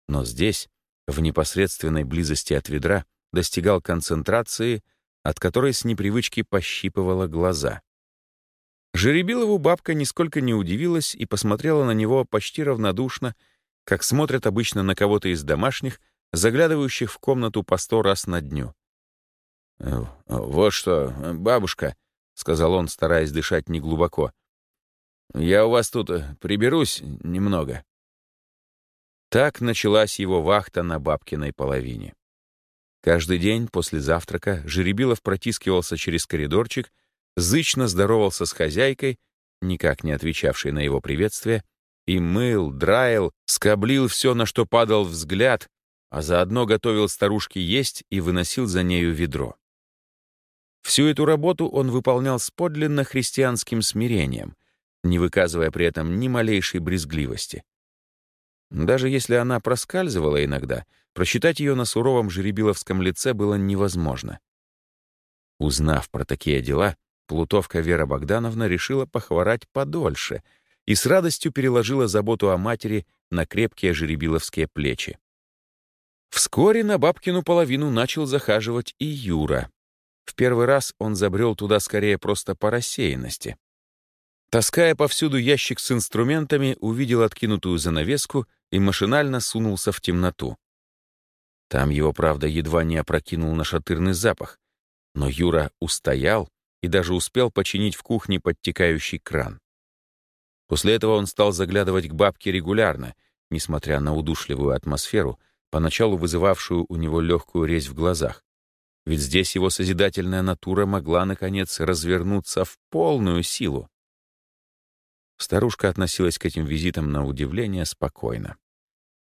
но здесь, в непосредственной близости от ведра, достигал концентрации, от которой с непривычки пощипывала глаза. Жеребилову бабка нисколько не удивилась и посмотрела на него почти равнодушно, как смотрят обычно на кого-то из домашних, заглядывающих в комнату по сто раз на дню. Э, «Вот что, бабушка», — сказал он, стараясь дышать неглубоко, «я у вас тут э, приберусь немного». Так началась его вахта на бабкиной половине. Каждый день после завтрака Жеребилов протискивался через коридорчик, зычно здоровался с хозяйкой, никак не отвечавшей на его приветствие, и мыл, драил, скоблил все, на что падал взгляд, а заодно готовил старушке есть и выносил за нею ведро. Всю эту работу он выполнял с подлинно христианским смирением, не выказывая при этом ни малейшей брезгливости. Даже если она проскальзывала иногда, просчитать ее на суровом жеребиловском лице было невозможно. Узнав про такие дела, плутовка Вера Богдановна решила похворать подольше и с радостью переложила заботу о матери на крепкие жеребиловские плечи. Вскоре на бабкину половину начал захаживать и Юра, в первый раз он забрел туда скорее просто по рассеянности. Таская повсюду ящик с инструментами, увидел откинутую занавеску и машинально сунулся в темноту. Там его, правда, едва не опрокинул на шатырный запах, но Юра устоял и даже успел починить в кухне подтекающий кран. После этого он стал заглядывать к бабке регулярно, несмотря на удушливую атмосферу, поначалу вызывавшую у него легкую резь в глазах, ведь здесь его созидательная натура могла, наконец, развернуться в полную силу. Старушка относилась к этим визитам на удивление спокойно.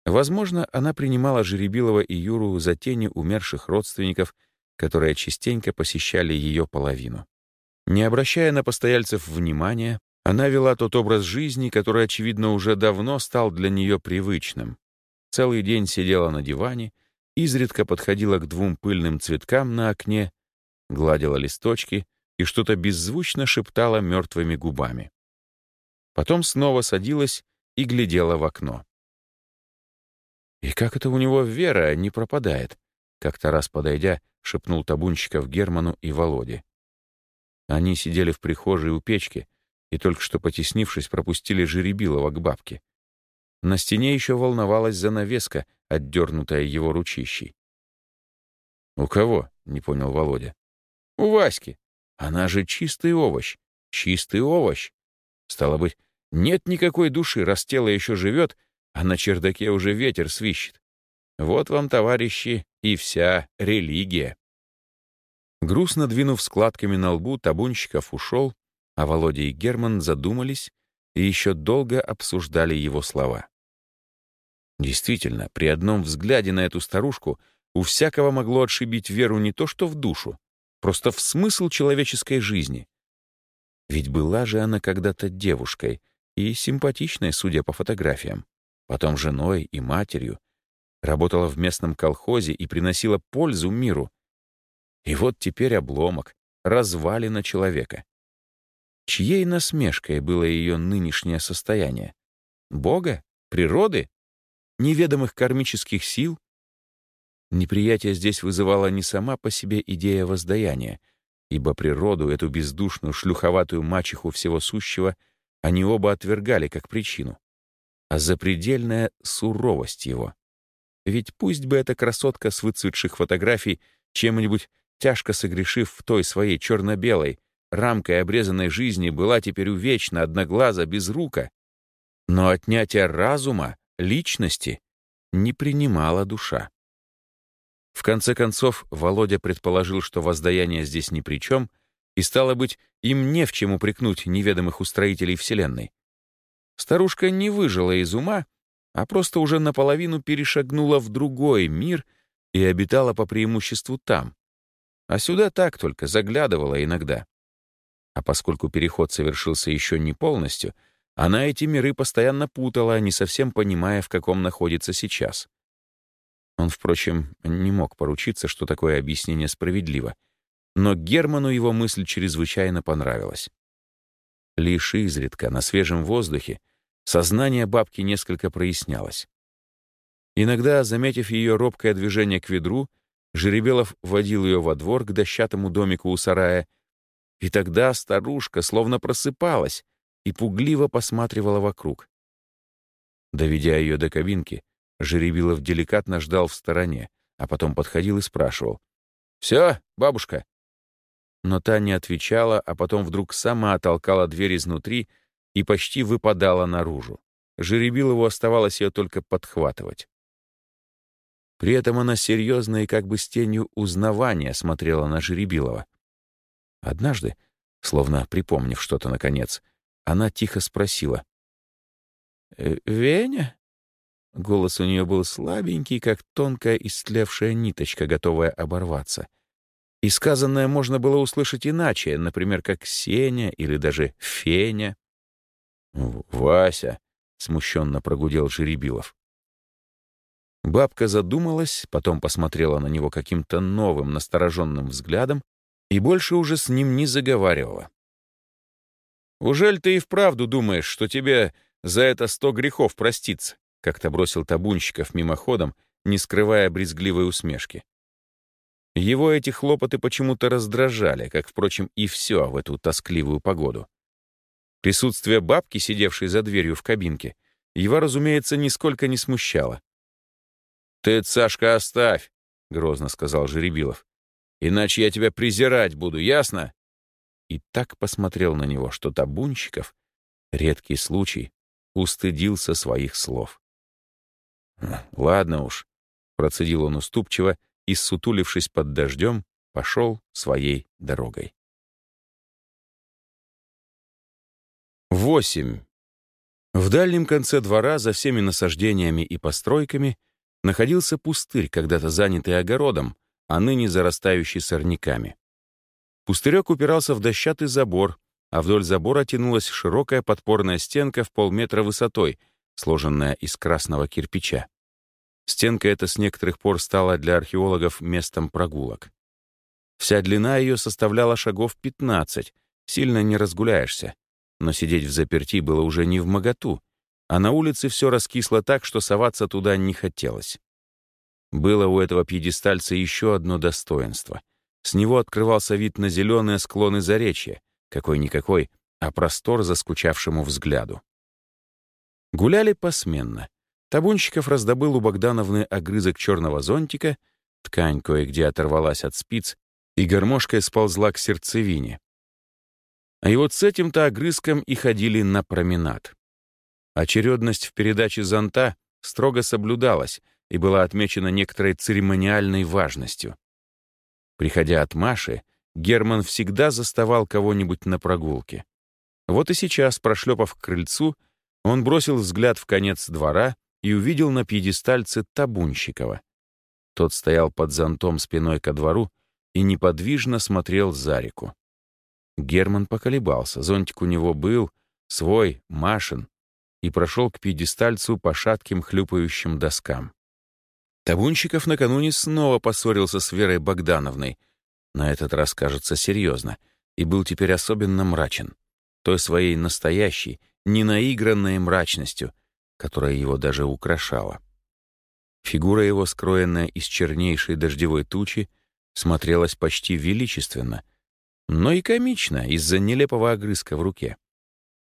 Возможно, она принимала Жеребилова и Юру за тени умерших родственников, которые частенько посещали ее половину. Не обращая на постояльцев внимания, она вела тот образ жизни, который, очевидно, уже давно стал для нее привычным. Целый день сидела на диване — изредка подходила к двум пыльным цветкам на окне, гладила листочки и что-то беззвучно шептала мертвыми губами. Потом снова садилась и глядела в окно. «И как это у него вера не пропадает?» Как-то раз подойдя, шепнул Табунщиков Герману и Володе. Они сидели в прихожей у печки и только что потеснившись пропустили Жеребилова к бабке. На стене еще волновалась занавеска, отдернутая его ручищей. «У кого?» — не понял Володя. «У Васьки. Она же чистый овощ. Чистый овощ. Стало быть, нет никакой души, раз тело еще живет, а на чердаке уже ветер свищет. Вот вам, товарищи, и вся религия». Грустно двинув складками на лбу, Табунщиков ушел, а Володя и Герман задумались и еще долго обсуждали его слова. Действительно, при одном взгляде на эту старушку у всякого могло отшибить веру не то что в душу, просто в смысл человеческой жизни. Ведь была же она когда-то девушкой и симпатичной, судя по фотографиям, потом женой и матерью, работала в местном колхозе и приносила пользу миру. И вот теперь обломок, развалина человека. Чьей насмешкой было ее нынешнее состояние? Бога? Природы? Неведомых кармических сил? Неприятие здесь вызывала не сама по себе идея воздаяния, ибо природу, эту бездушную, шлюховатую мачеху всего сущего, они оба отвергали как причину, а запредельная суровость его. Ведь пусть бы эта красотка с выцветших фотографий, чем-нибудь тяжко согрешив в той своей черно-белой, рамкой обрезанной жизни была теперь увечно, одноглаза, безрука. Но отнятие разума, личности, не принимала душа. В конце концов, Володя предположил, что воздаяние здесь ни при чем, и, стало быть, им не в чем упрекнуть неведомых устроителей Вселенной. Старушка не выжила из ума, а просто уже наполовину перешагнула в другой мир и обитала по преимуществу там. А сюда так только заглядывала иногда. А поскольку переход совершился еще не полностью, она эти миры постоянно путала, не совсем понимая, в каком находится сейчас. Он, впрочем, не мог поручиться, что такое объяснение справедливо. Но Герману его мысль чрезвычайно понравилась. Лишь изредка, на свежем воздухе, сознание бабки несколько прояснялось. Иногда, заметив ее робкое движение к ведру, Жеребелов водил ее во двор к дощатому домику у сарая и тогда старушка словно просыпалась и пугливо посматривала вокруг. Доведя ее до кабинки, Жеребилов деликатно ждал в стороне, а потом подходил и спрашивал. «Все, бабушка?» Но та не отвечала, а потом вдруг сама толкала дверь изнутри и почти выпадала наружу. Жеребилову оставалось ее только подхватывать. При этом она серьезно и как бы с тенью узнавания смотрела на Жеребилова. Однажды, словно припомнив что-то наконец, она тихо спросила. «Э, «Веня?» Голос у нее был слабенький, как тонкая истлевшая ниточка, готовая оборваться. И сказанное можно было услышать иначе, например, как «Сеня» или даже «Феня». «Вася», — смущенно прогудел Жеребилов. Бабка задумалась, потом посмотрела на него каким-то новым, настороженным взглядом и больше уже с ним не заговаривала. «Ужель ты и вправду думаешь, что тебе за это сто грехов проститься?» как-то бросил табунщиков мимоходом, не скрывая брезгливой усмешки. Его эти хлопоты почему-то раздражали, как, впрочем, и все в эту тоскливую погоду. Присутствие бабки, сидевшей за дверью в кабинке, его, разумеется, нисколько не смущало. «Ты Сашка, оставь», — грозно сказал Жеребилов. «Иначе я тебя презирать буду, ясно?» И так посмотрел на него, что Табунщиков, редкий случай, устыдился своих слов. «Ладно уж», — процедил он уступчиво и, сутулившись под дождем, пошел своей дорогой. Восемь. В дальнем конце двора, за всеми насаждениями и постройками, находился пустырь, когда-то занятый огородом, а ныне зарастающий сорняками. Пустырек упирался в дощатый забор, а вдоль забора тянулась широкая подпорная стенка в полметра высотой, сложенная из красного кирпича. Стенка эта с некоторых пор стала для археологов местом прогулок. Вся длина ее составляла шагов 15, сильно не разгуляешься. Но сидеть в заперти было уже не в моготу, а на улице все раскисло так, что соваться туда не хотелось. Было у этого пьедестальца еще одно достоинство. С него открывался вид на зеленые склоны заречья, какой-никакой, а простор заскучавшему взгляду. Гуляли посменно. Табунщиков раздобыл у Богдановны огрызок черного зонтика, ткань кое-где оторвалась от спиц, и гармошкой сползла к сердцевине. А и вот с этим-то огрызком и ходили на променад. Очередность в передаче зонта строго соблюдалась и была отмечена некоторой церемониальной важностью. Приходя от Маши, Герман всегда заставал кого-нибудь на прогулке. Вот и сейчас, прошлепав к крыльцу, он бросил взгляд в конец двора и увидел на пьедестальце Табунщикова. Тот стоял под зонтом спиной ко двору и неподвижно смотрел за реку. Герман поколебался, зонтик у него был, свой, Машин, и прошел к пьедестальцу по шатким хлюпающим доскам. Табунщиков накануне снова поссорился с Верой Богдановной, на этот раз, кажется, серьезно, и был теперь особенно мрачен, той своей настоящей, ненаигранной мрачностью, которая его даже украшала. Фигура его, скроенная из чернейшей дождевой тучи, смотрелась почти величественно, но и комично из-за нелепого огрызка в руке.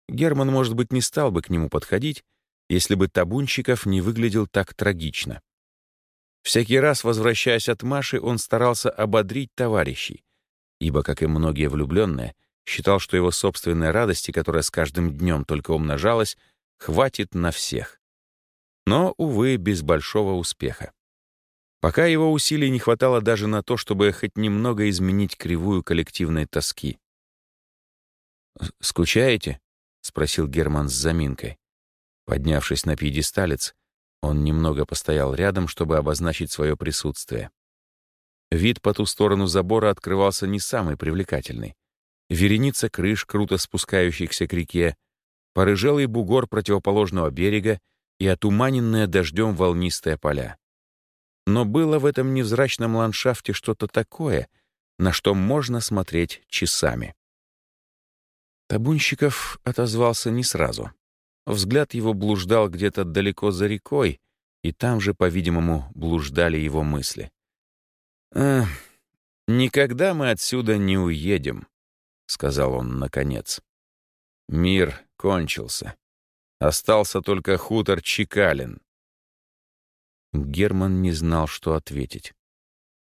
Герман, может быть, не стал бы к нему подходить, если бы Табунчиков не выглядел так трагично. Всякий раз, возвращаясь от Маши, он старался ободрить товарищей, ибо, как и многие влюбленные, считал, что его собственной радости, которая с каждым днем только умножалась, хватит на всех. Но, увы, без большого успеха. Пока его усилий не хватало даже на то, чтобы хоть немного изменить кривую коллективной тоски. «Скучаете?» — спросил Герман с заминкой. Поднявшись на пьедесталец, он немного постоял рядом, чтобы обозначить свое присутствие. Вид по ту сторону забора открывался не самый привлекательный. Вереница крыш, круто спускающихся к реке, порыжелый бугор противоположного берега и отуманенные дождем волнистые поля. Но было в этом невзрачном ландшафте что-то такое, на что можно смотреть часами. Табунщиков отозвался не сразу. Взгляд его блуждал где-то далеко за рекой, и там же, по-видимому, блуждали его мысли. «Эх, никогда мы отсюда не уедем», — сказал он наконец. «Мир кончился. Остался только хутор Чекалин». Герман не знал, что ответить.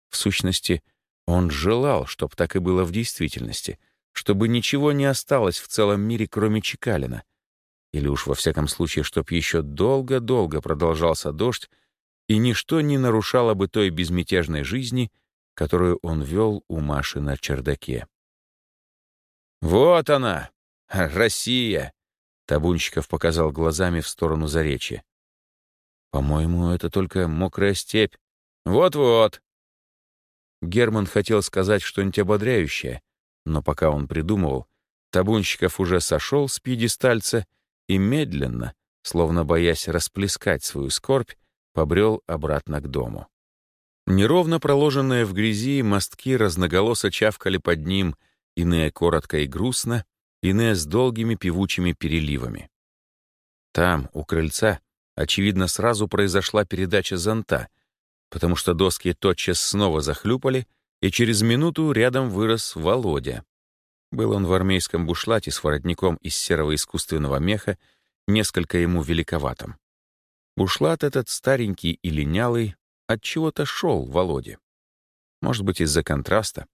В сущности, он желал, чтоб так и было в действительности, чтобы ничего не осталось в целом мире, кроме Чекалина. Или уж во всяком случае, чтоб еще долго-долго продолжался дождь, и ничто не нарушало бы той безмятежной жизни, которую он вел у Маши на чердаке. «Вот она, Россия!» — Табунщиков показал глазами в сторону заречья. «По-моему, это только мокрая степь. Вот-вот!» Герман хотел сказать что-нибудь ободряющее, но пока он придумывал, Табунщиков уже сошел с пьедестальца и медленно, словно боясь расплескать свою скорбь, побрел обратно к дому. Неровно проложенные в грязи мостки разноголосо чавкали под ним, иные коротко и грустно, иные с долгими певучими переливами. Там, у крыльца, очевидно, сразу произошла передача зонта, потому что доски тотчас снова захлюпали, и через минуту рядом вырос Володя. Был он в армейском бушлате с воротником из серого искусственного меха, несколько ему великоватым. Бушлат этот старенький и линялый, от чего то шел Володе. Может быть, из-за контраста.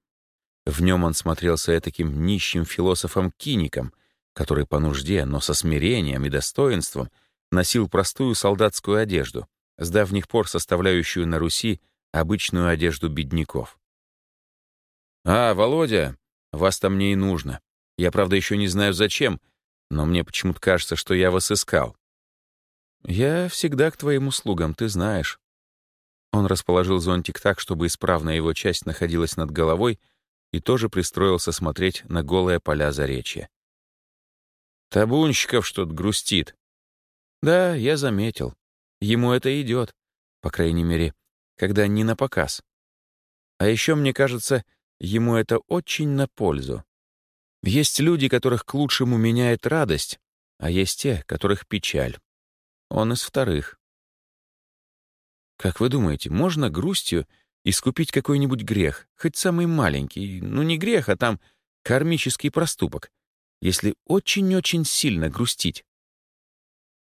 В нем он смотрелся таким нищим философом-киником, который по нужде, но со смирением и достоинством носил простую солдатскую одежду, с давних пор составляющую на Руси обычную одежду бедняков. «А, Володя, вас-то мне и нужно. Я, правда, еще не знаю зачем, но мне почему-то кажется, что я вас искал». «Я всегда к твоим услугам, ты знаешь». Он расположил зонтик так, чтобы исправная его часть находилась над головой, и тоже пристроился смотреть на голые поля заречья. «Табунщиков что-то грустит». «Да, я заметил. Ему это идет, по крайней мере, когда не на показ. А еще, мне кажется, ему это очень на пользу. Есть люди, которых к лучшему меняет радость, а есть те, которых печаль. Он из вторых. Как вы думаете, можно грустью искупить какой-нибудь грех, хоть самый маленький, ну не грех, а там кармический проступок, если очень-очень сильно грустить?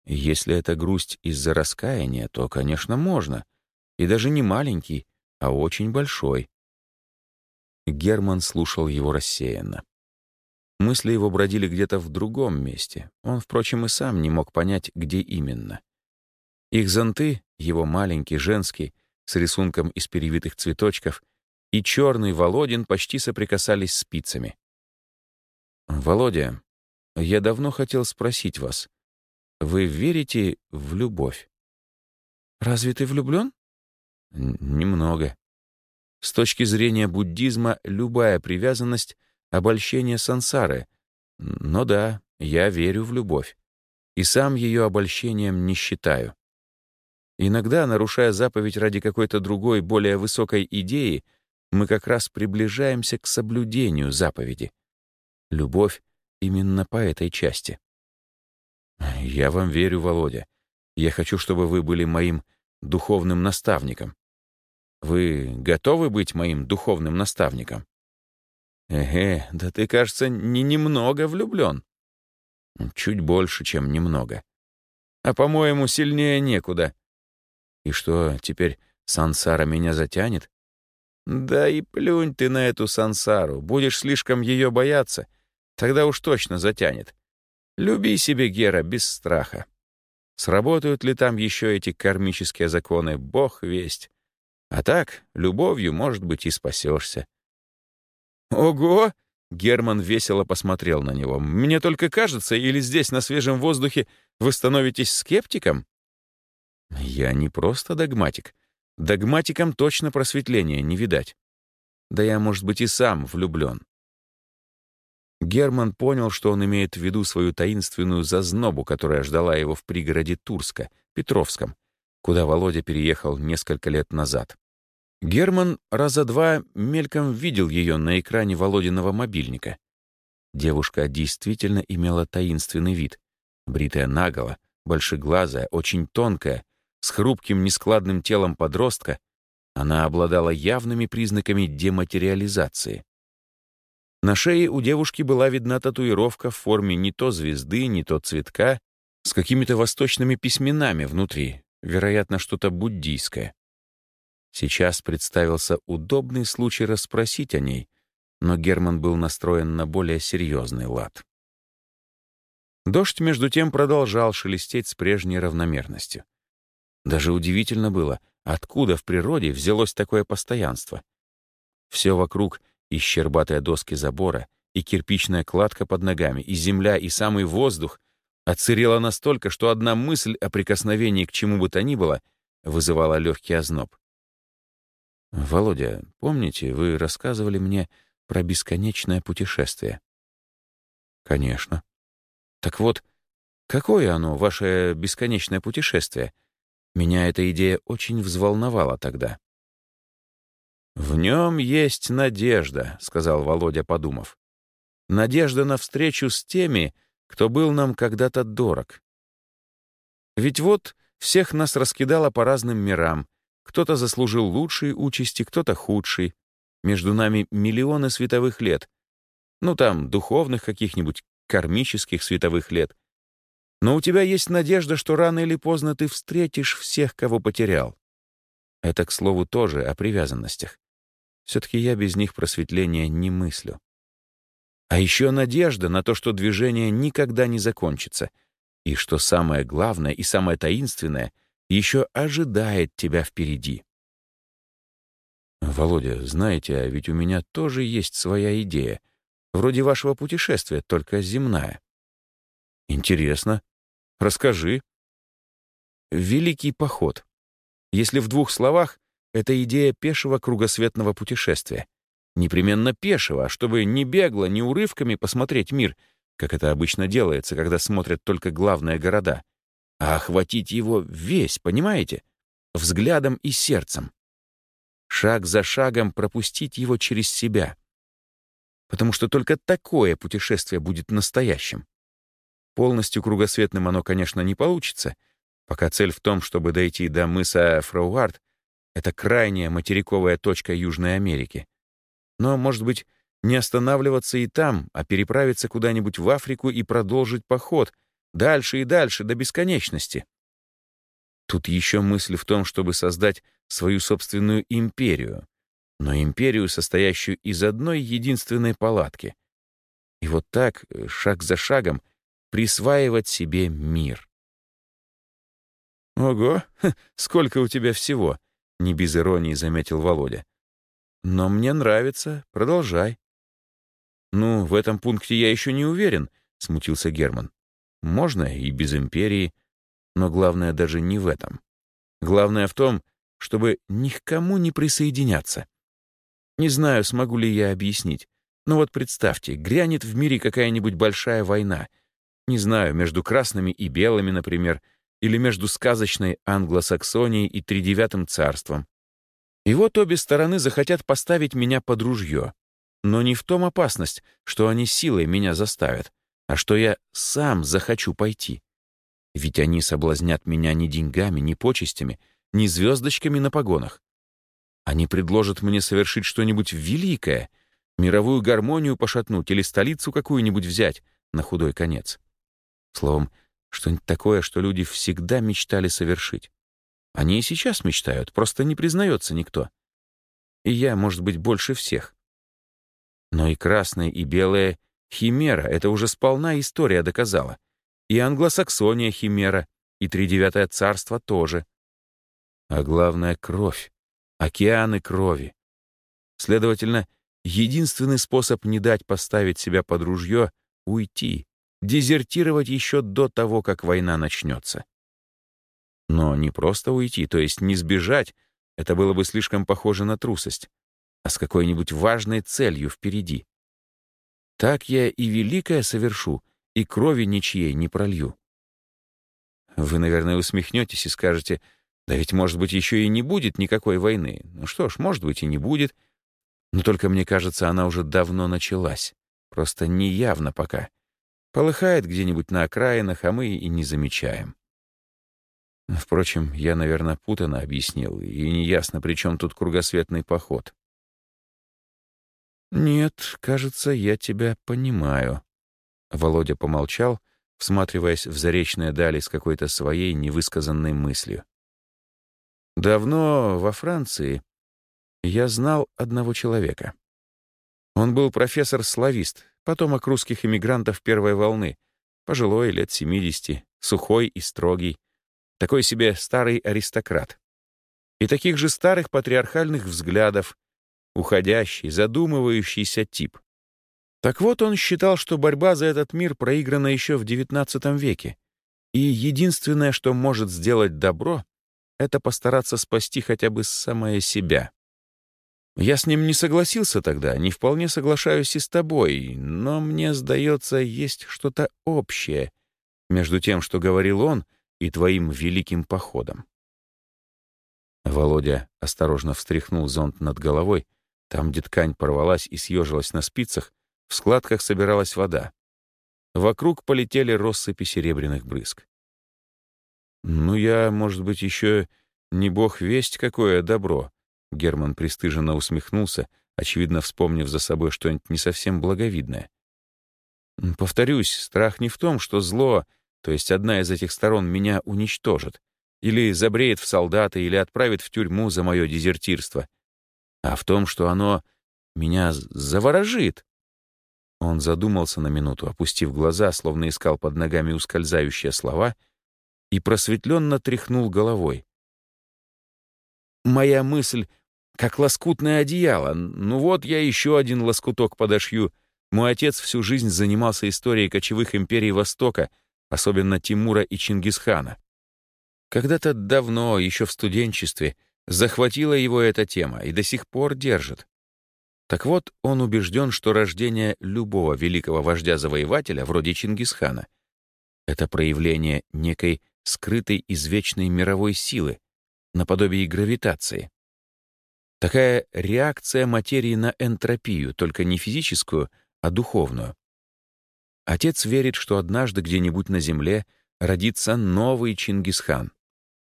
Если это грусть из-за раскаяния, то, конечно, можно. И даже не маленький, а очень большой. Герман слушал его рассеянно. Мысли его бродили где-то в другом месте. Он, впрочем, и сам не мог понять, где именно. Их зонты, его маленький, женский, с рисунком из перевитых цветочков, и черный Володин почти соприкасались спицами. «Володя, я давно хотел спросить вас, вы верите в любовь?» «Разве ты влюблен?» «Немного. С точки зрения буддизма, любая привязанность — обольщение сансары. Но да, я верю в любовь. И сам ее обольщением не считаю. Иногда, нарушая заповедь ради какой-то другой, более высокой идеи, мы как раз приближаемся к соблюдению заповеди. Любовь именно по этой части. Я вам верю, Володя. Я хочу, чтобы вы были моим духовным наставником. Вы готовы быть моим духовным наставником? Эге, да ты, кажется, не немного влюблен. Чуть больше, чем немного. А, по-моему, сильнее некуда. И что, теперь сансара меня затянет? Да и плюнь ты на эту сансару. Будешь слишком ее бояться, тогда уж точно затянет. Люби себе, Гера, без страха. Сработают ли там еще эти кармические законы, бог весть. А так, любовью, может быть, и спасешься. «Ого!» — Герман весело посмотрел на него. «Мне только кажется, или здесь, на свежем воздухе, вы становитесь скептиком?» «Я не просто догматик. Догматикам точно просветления не видать. Да я, может быть, и сам влюблен». Герман понял, что он имеет в виду свою таинственную зазнобу, которая ждала его в пригороде Турска, Петровском, куда Володя переехал несколько лет назад. Герман раза два мельком видел ее на экране Володиного мобильника. Девушка действительно имела таинственный вид. Бритая наголо, большеглазая, очень тонкая, с хрупким нескладным телом подростка, она обладала явными признаками дематериализации. На шее у девушки была видна татуировка в форме не то звезды, не то цветка, с какими-то восточными письменами внутри, вероятно, что-то буддийское. Сейчас представился удобный случай расспросить о ней, но Герман был настроен на более серьезный лад. Дождь, между тем, продолжал шелестеть с прежней равномерностью. Даже удивительно было, откуда в природе взялось такое постоянство. Все вокруг — и щербатые доски забора, и кирпичная кладка под ногами, и земля, и самый воздух — отсырела настолько, что одна мысль о прикосновении к чему бы то ни было вызывала легкий озноб. «Володя, помните, вы рассказывали мне про бесконечное путешествие?» «Конечно». «Так вот, какое оно, ваше бесконечное путешествие?» Меня эта идея очень взволновала тогда. «В нем есть надежда», — сказал Володя, подумав. «Надежда на встречу с теми, кто был нам когда-то дорог. Ведь вот всех нас раскидало по разным мирам. Кто-то заслужил лучшие участи, кто-то худший. Между нами миллионы световых лет. Ну, там, духовных каких-нибудь, кармических световых лет. Но у тебя есть надежда, что рано или поздно ты встретишь всех, кого потерял. Это, к слову, тоже о привязанностях. Все-таки я без них просветления не мыслю. А еще надежда на то, что движение никогда не закончится, и что самое главное и самое таинственное еще ожидает тебя впереди. «Володя, знаете, а ведь у меня тоже есть своя идея, вроде вашего путешествия, только земная». «Интересно. Расскажи». «Великий поход. Если в двух словах, это идея пешего кругосветного путешествия. Непременно пешего, а чтобы не бегло, не урывками посмотреть мир, как это обычно делается, когда смотрят только главные города, а охватить его весь, понимаете? Взглядом и сердцем. Шаг за шагом пропустить его через себя. Потому что только такое путешествие будет настоящим. Полностью кругосветным оно, конечно, не получится, пока цель в том, чтобы дойти до мыса Фрауард это крайняя материковая точка Южной Америки. Но, может быть, не останавливаться и там, а переправиться куда-нибудь в Африку и продолжить поход, дальше и дальше, до бесконечности. Тут еще мысль в том, чтобы создать свою собственную империю, но империю, состоящую из одной единственной палатки. И вот так, шаг за шагом, присваивать себе мир. «Ого, сколько у тебя всего!» — не без иронии заметил Володя. «Но мне нравится. Продолжай». «Ну, в этом пункте я еще не уверен», — смутился Герман. «Можно и без империи, но главное даже не в этом. Главное в том, чтобы ни к кому не присоединяться. Не знаю, смогу ли я объяснить, но вот представьте, грянет в мире какая-нибудь большая война, не знаю, между красными и белыми, например, — или между сказочной англосаксонией и тридевятым царством. И вот обе стороны захотят поставить меня под ружье. Но не в том опасность, что они силой меня заставят, а что я сам захочу пойти. Ведь они соблазнят меня ни деньгами, ни почестями, ни звездочками на погонах. Они предложат мне совершить что-нибудь великое, мировую гармонию пошатнуть или столицу какую-нибудь взять на худой конец. Словом, что-нибудь такое, что люди всегда мечтали совершить. Они и сейчас мечтают, просто не признается никто. И я, может быть, больше всех. Но и красное, и белое — химера, это уже сполна история доказала. И англосаксония — химера, и тридевятое царство тоже. А главное — кровь, океаны крови. Следовательно, единственный способ не дать поставить себя под ружье — уйти, дезертировать еще до того, как война начнется. Но не просто уйти, то есть не сбежать, это было бы слишком похоже на трусость, а с какой-нибудь важной целью впереди. Так я и великое совершу, и крови ничьей не пролью. Вы, наверное, усмехнетесь и скажете, да ведь, может быть, еще и не будет никакой войны. Ну что ж, может быть, и не будет. Но только, мне кажется, она уже давно началась. Просто неявно пока. Полыхает где-нибудь на окраинах, а мы и не замечаем. Впрочем, я, наверное, путано объяснил, и неясно, при чем тут кругосветный поход. «Нет, кажется, я тебя понимаю». Володя помолчал, всматриваясь в заречные дали с какой-то своей невысказанной мыслью. «Давно во Франции я знал одного человека. Он был профессор-славист, потомок русских эмигрантов первой волны, пожилой, лет 70, сухой и строгий. Такой себе старый аристократ. И таких же старых патриархальных взглядов, уходящий, задумывающийся тип. Так вот, он считал, что борьба за этот мир проиграна еще в XIX веке, и единственное, что может сделать добро, это постараться спасти хотя бы самое себя. Я с ним не согласился тогда, не вполне соглашаюсь и с тобой, но мне, сдается, есть что-то общее между тем, что говорил он, и твоим великим походом. Володя осторожно встряхнул зонт над головой, там, где ткань порвалась и съежилась на спицах, в складках собиралась вода. Вокруг полетели россыпи серебряных брызг. «Ну, я, может быть, еще не бог весть какое добро», Герман пристыженно усмехнулся, очевидно вспомнив за собой что-нибудь не совсем благовидное. «Повторюсь, страх не в том, что зло, то есть одна из этих сторон, меня уничтожит, или забреет в солдаты, или отправит в тюрьму за мое дезертирство, а в том, что оно меня заворожит, он задумался на минуту, опустив глаза, словно искал под ногами ускользающие слова, и просветленно тряхнул головой. «Моя мысль как лоскутное одеяло. Ну вот я еще один лоскуток подошью. Мой отец всю жизнь занимался историей кочевых империй Востока, особенно Тимура и Чингисхана. Когда-то давно, еще в студенчестве, захватила его эта тема и до сих пор держит. Так вот, он убежден, что рождение любого великого вождя-завоевателя, вроде Чингисхана, это проявление некой скрытой извечной мировой силы, наподобие гравитации. Такая реакция материи на энтропию, только не физическую, а духовную. Отец верит, что однажды где-нибудь на Земле родится новый Чингисхан.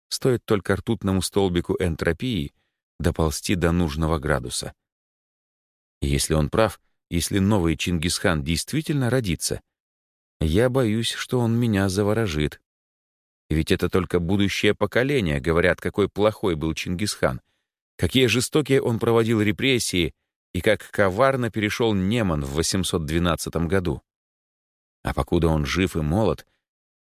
Стоит только ртутному столбику энтропии доползти до нужного градуса — и если он прав, если новый Чингисхан действительно родится, я боюсь, что он меня заворожит. Ведь это только будущее поколение говорят, какой плохой был Чингисхан, какие жестокие он проводил репрессии и как коварно перешел Неман в 812 году. А покуда он жив и молод,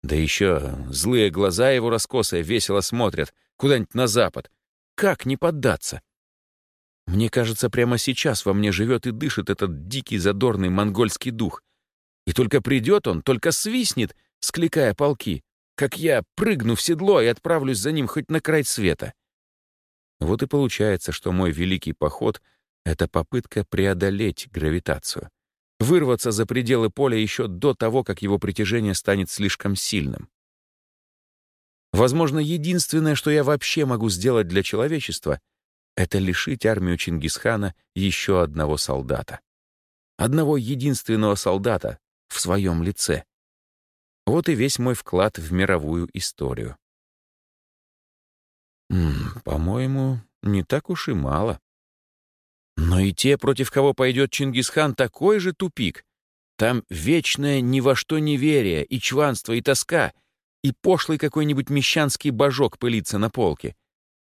да еще злые глаза его раскосые весело смотрят куда-нибудь на запад, как не поддаться? Мне кажется, прямо сейчас во мне живет и дышит этот дикий задорный монгольский дух. И только придет он, только свистнет, скликая полки, как я прыгну в седло и отправлюсь за ним хоть на край света. Вот и получается, что мой великий поход — это попытка преодолеть гравитацию, вырваться за пределы поля еще до того, как его притяжение станет слишком сильным. Возможно, единственное, что я вообще могу сделать для человечества — это лишить армию Чингисхана еще одного солдата. Одного единственного солдата в своем лице. Вот и весь мой вклад в мировую историю. По-моему, не так уж и мало. Но и те, против кого пойдет Чингисхан, такой же тупик. Там вечное ни во что неверие, и чванство, и тоска, и пошлый какой-нибудь мещанский божок пылится на полке.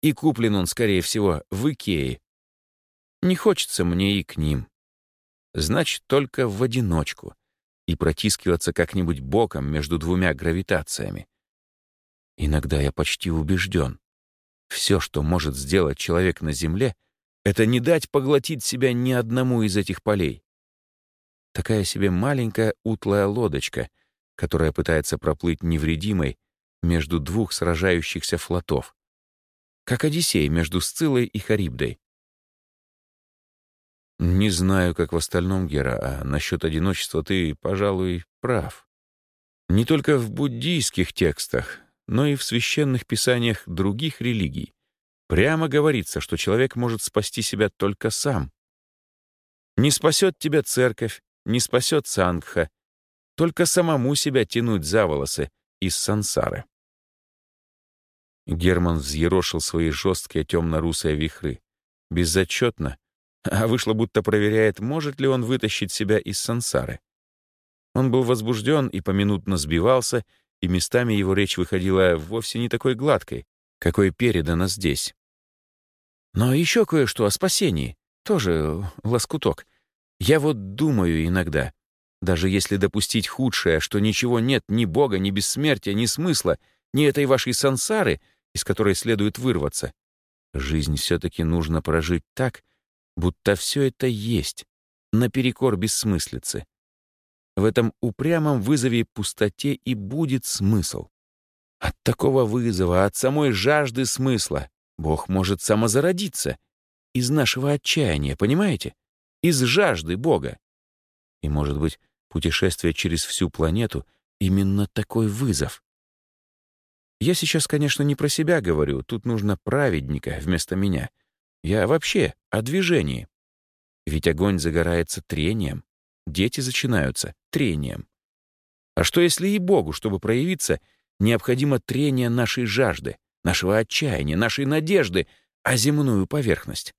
И куплен он, скорее всего, в Икее. Не хочется мне и к ним. Значит, только в одиночку. И протискиваться как-нибудь боком между двумя гравитациями. Иногда я почти убежден. Все, что может сделать человек на Земле, это не дать поглотить себя ни одному из этих полей. Такая себе маленькая утлая лодочка, которая пытается проплыть невредимой между двух сражающихся флотов как Одиссей между Сциллой и Харибдой. Не знаю, как в остальном, Гера, а насчет одиночества ты, пожалуй, прав. Не только в буддийских текстах, но и в священных писаниях других религий. Прямо говорится, что человек может спасти себя только сам. Не спасет тебя церковь, не спасет сангха, только самому себя тянуть за волосы из сансары. Герман взъерошил свои жесткие темно-русые вихры. Безотчетно, а вышло, будто проверяет, может ли он вытащить себя из сансары. Он был возбужден и поминутно сбивался, и местами его речь выходила вовсе не такой гладкой, какой передано здесь. Но еще кое-что о спасении. Тоже лоскуток. Я вот думаю иногда, даже если допустить худшее, что ничего нет ни Бога, ни бессмертия, ни смысла — ни этой вашей сансары, из которой следует вырваться. Жизнь все-таки нужно прожить так, будто все это есть, наперекор бессмыслицы. В этом упрямом вызове пустоте и будет смысл. От такого вызова, от самой жажды смысла Бог может самозародиться. Из нашего отчаяния, понимаете? Из жажды Бога. И, может быть, путешествие через всю планету — именно такой вызов. Я сейчас, конечно, не про себя говорю, тут нужно праведника вместо меня. Я вообще о движении. Ведь огонь загорается трением, дети зачинаются трением. А что если и Богу, чтобы проявиться, необходимо трение нашей жажды, нашего отчаяния, нашей надежды, а земную поверхность?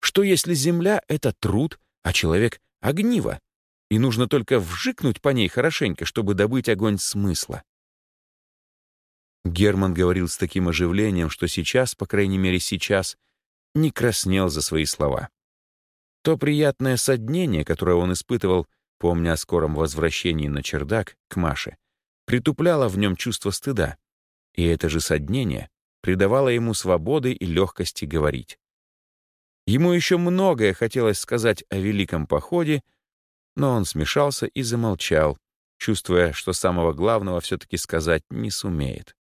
Что если земля — это труд, а человек — огниво, и нужно только вжикнуть по ней хорошенько, чтобы добыть огонь смысла? Герман говорил с таким оживлением, что сейчас, по крайней мере сейчас, не краснел за свои слова. То приятное соднение, которое он испытывал, помня о скором возвращении на чердак к Маше, притупляло в нем чувство стыда, и это же соднение придавало ему свободы и легкости говорить. Ему еще многое хотелось сказать о великом походе, но он смешался и замолчал, чувствуя, что самого главного все-таки сказать не сумеет.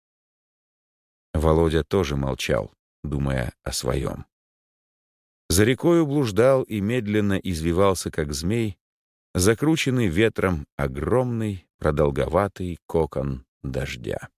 Володя тоже молчал, думая о своем. За рекою блуждал и медленно извивался, как змей, закрученный ветром огромный продолговатый кокон дождя.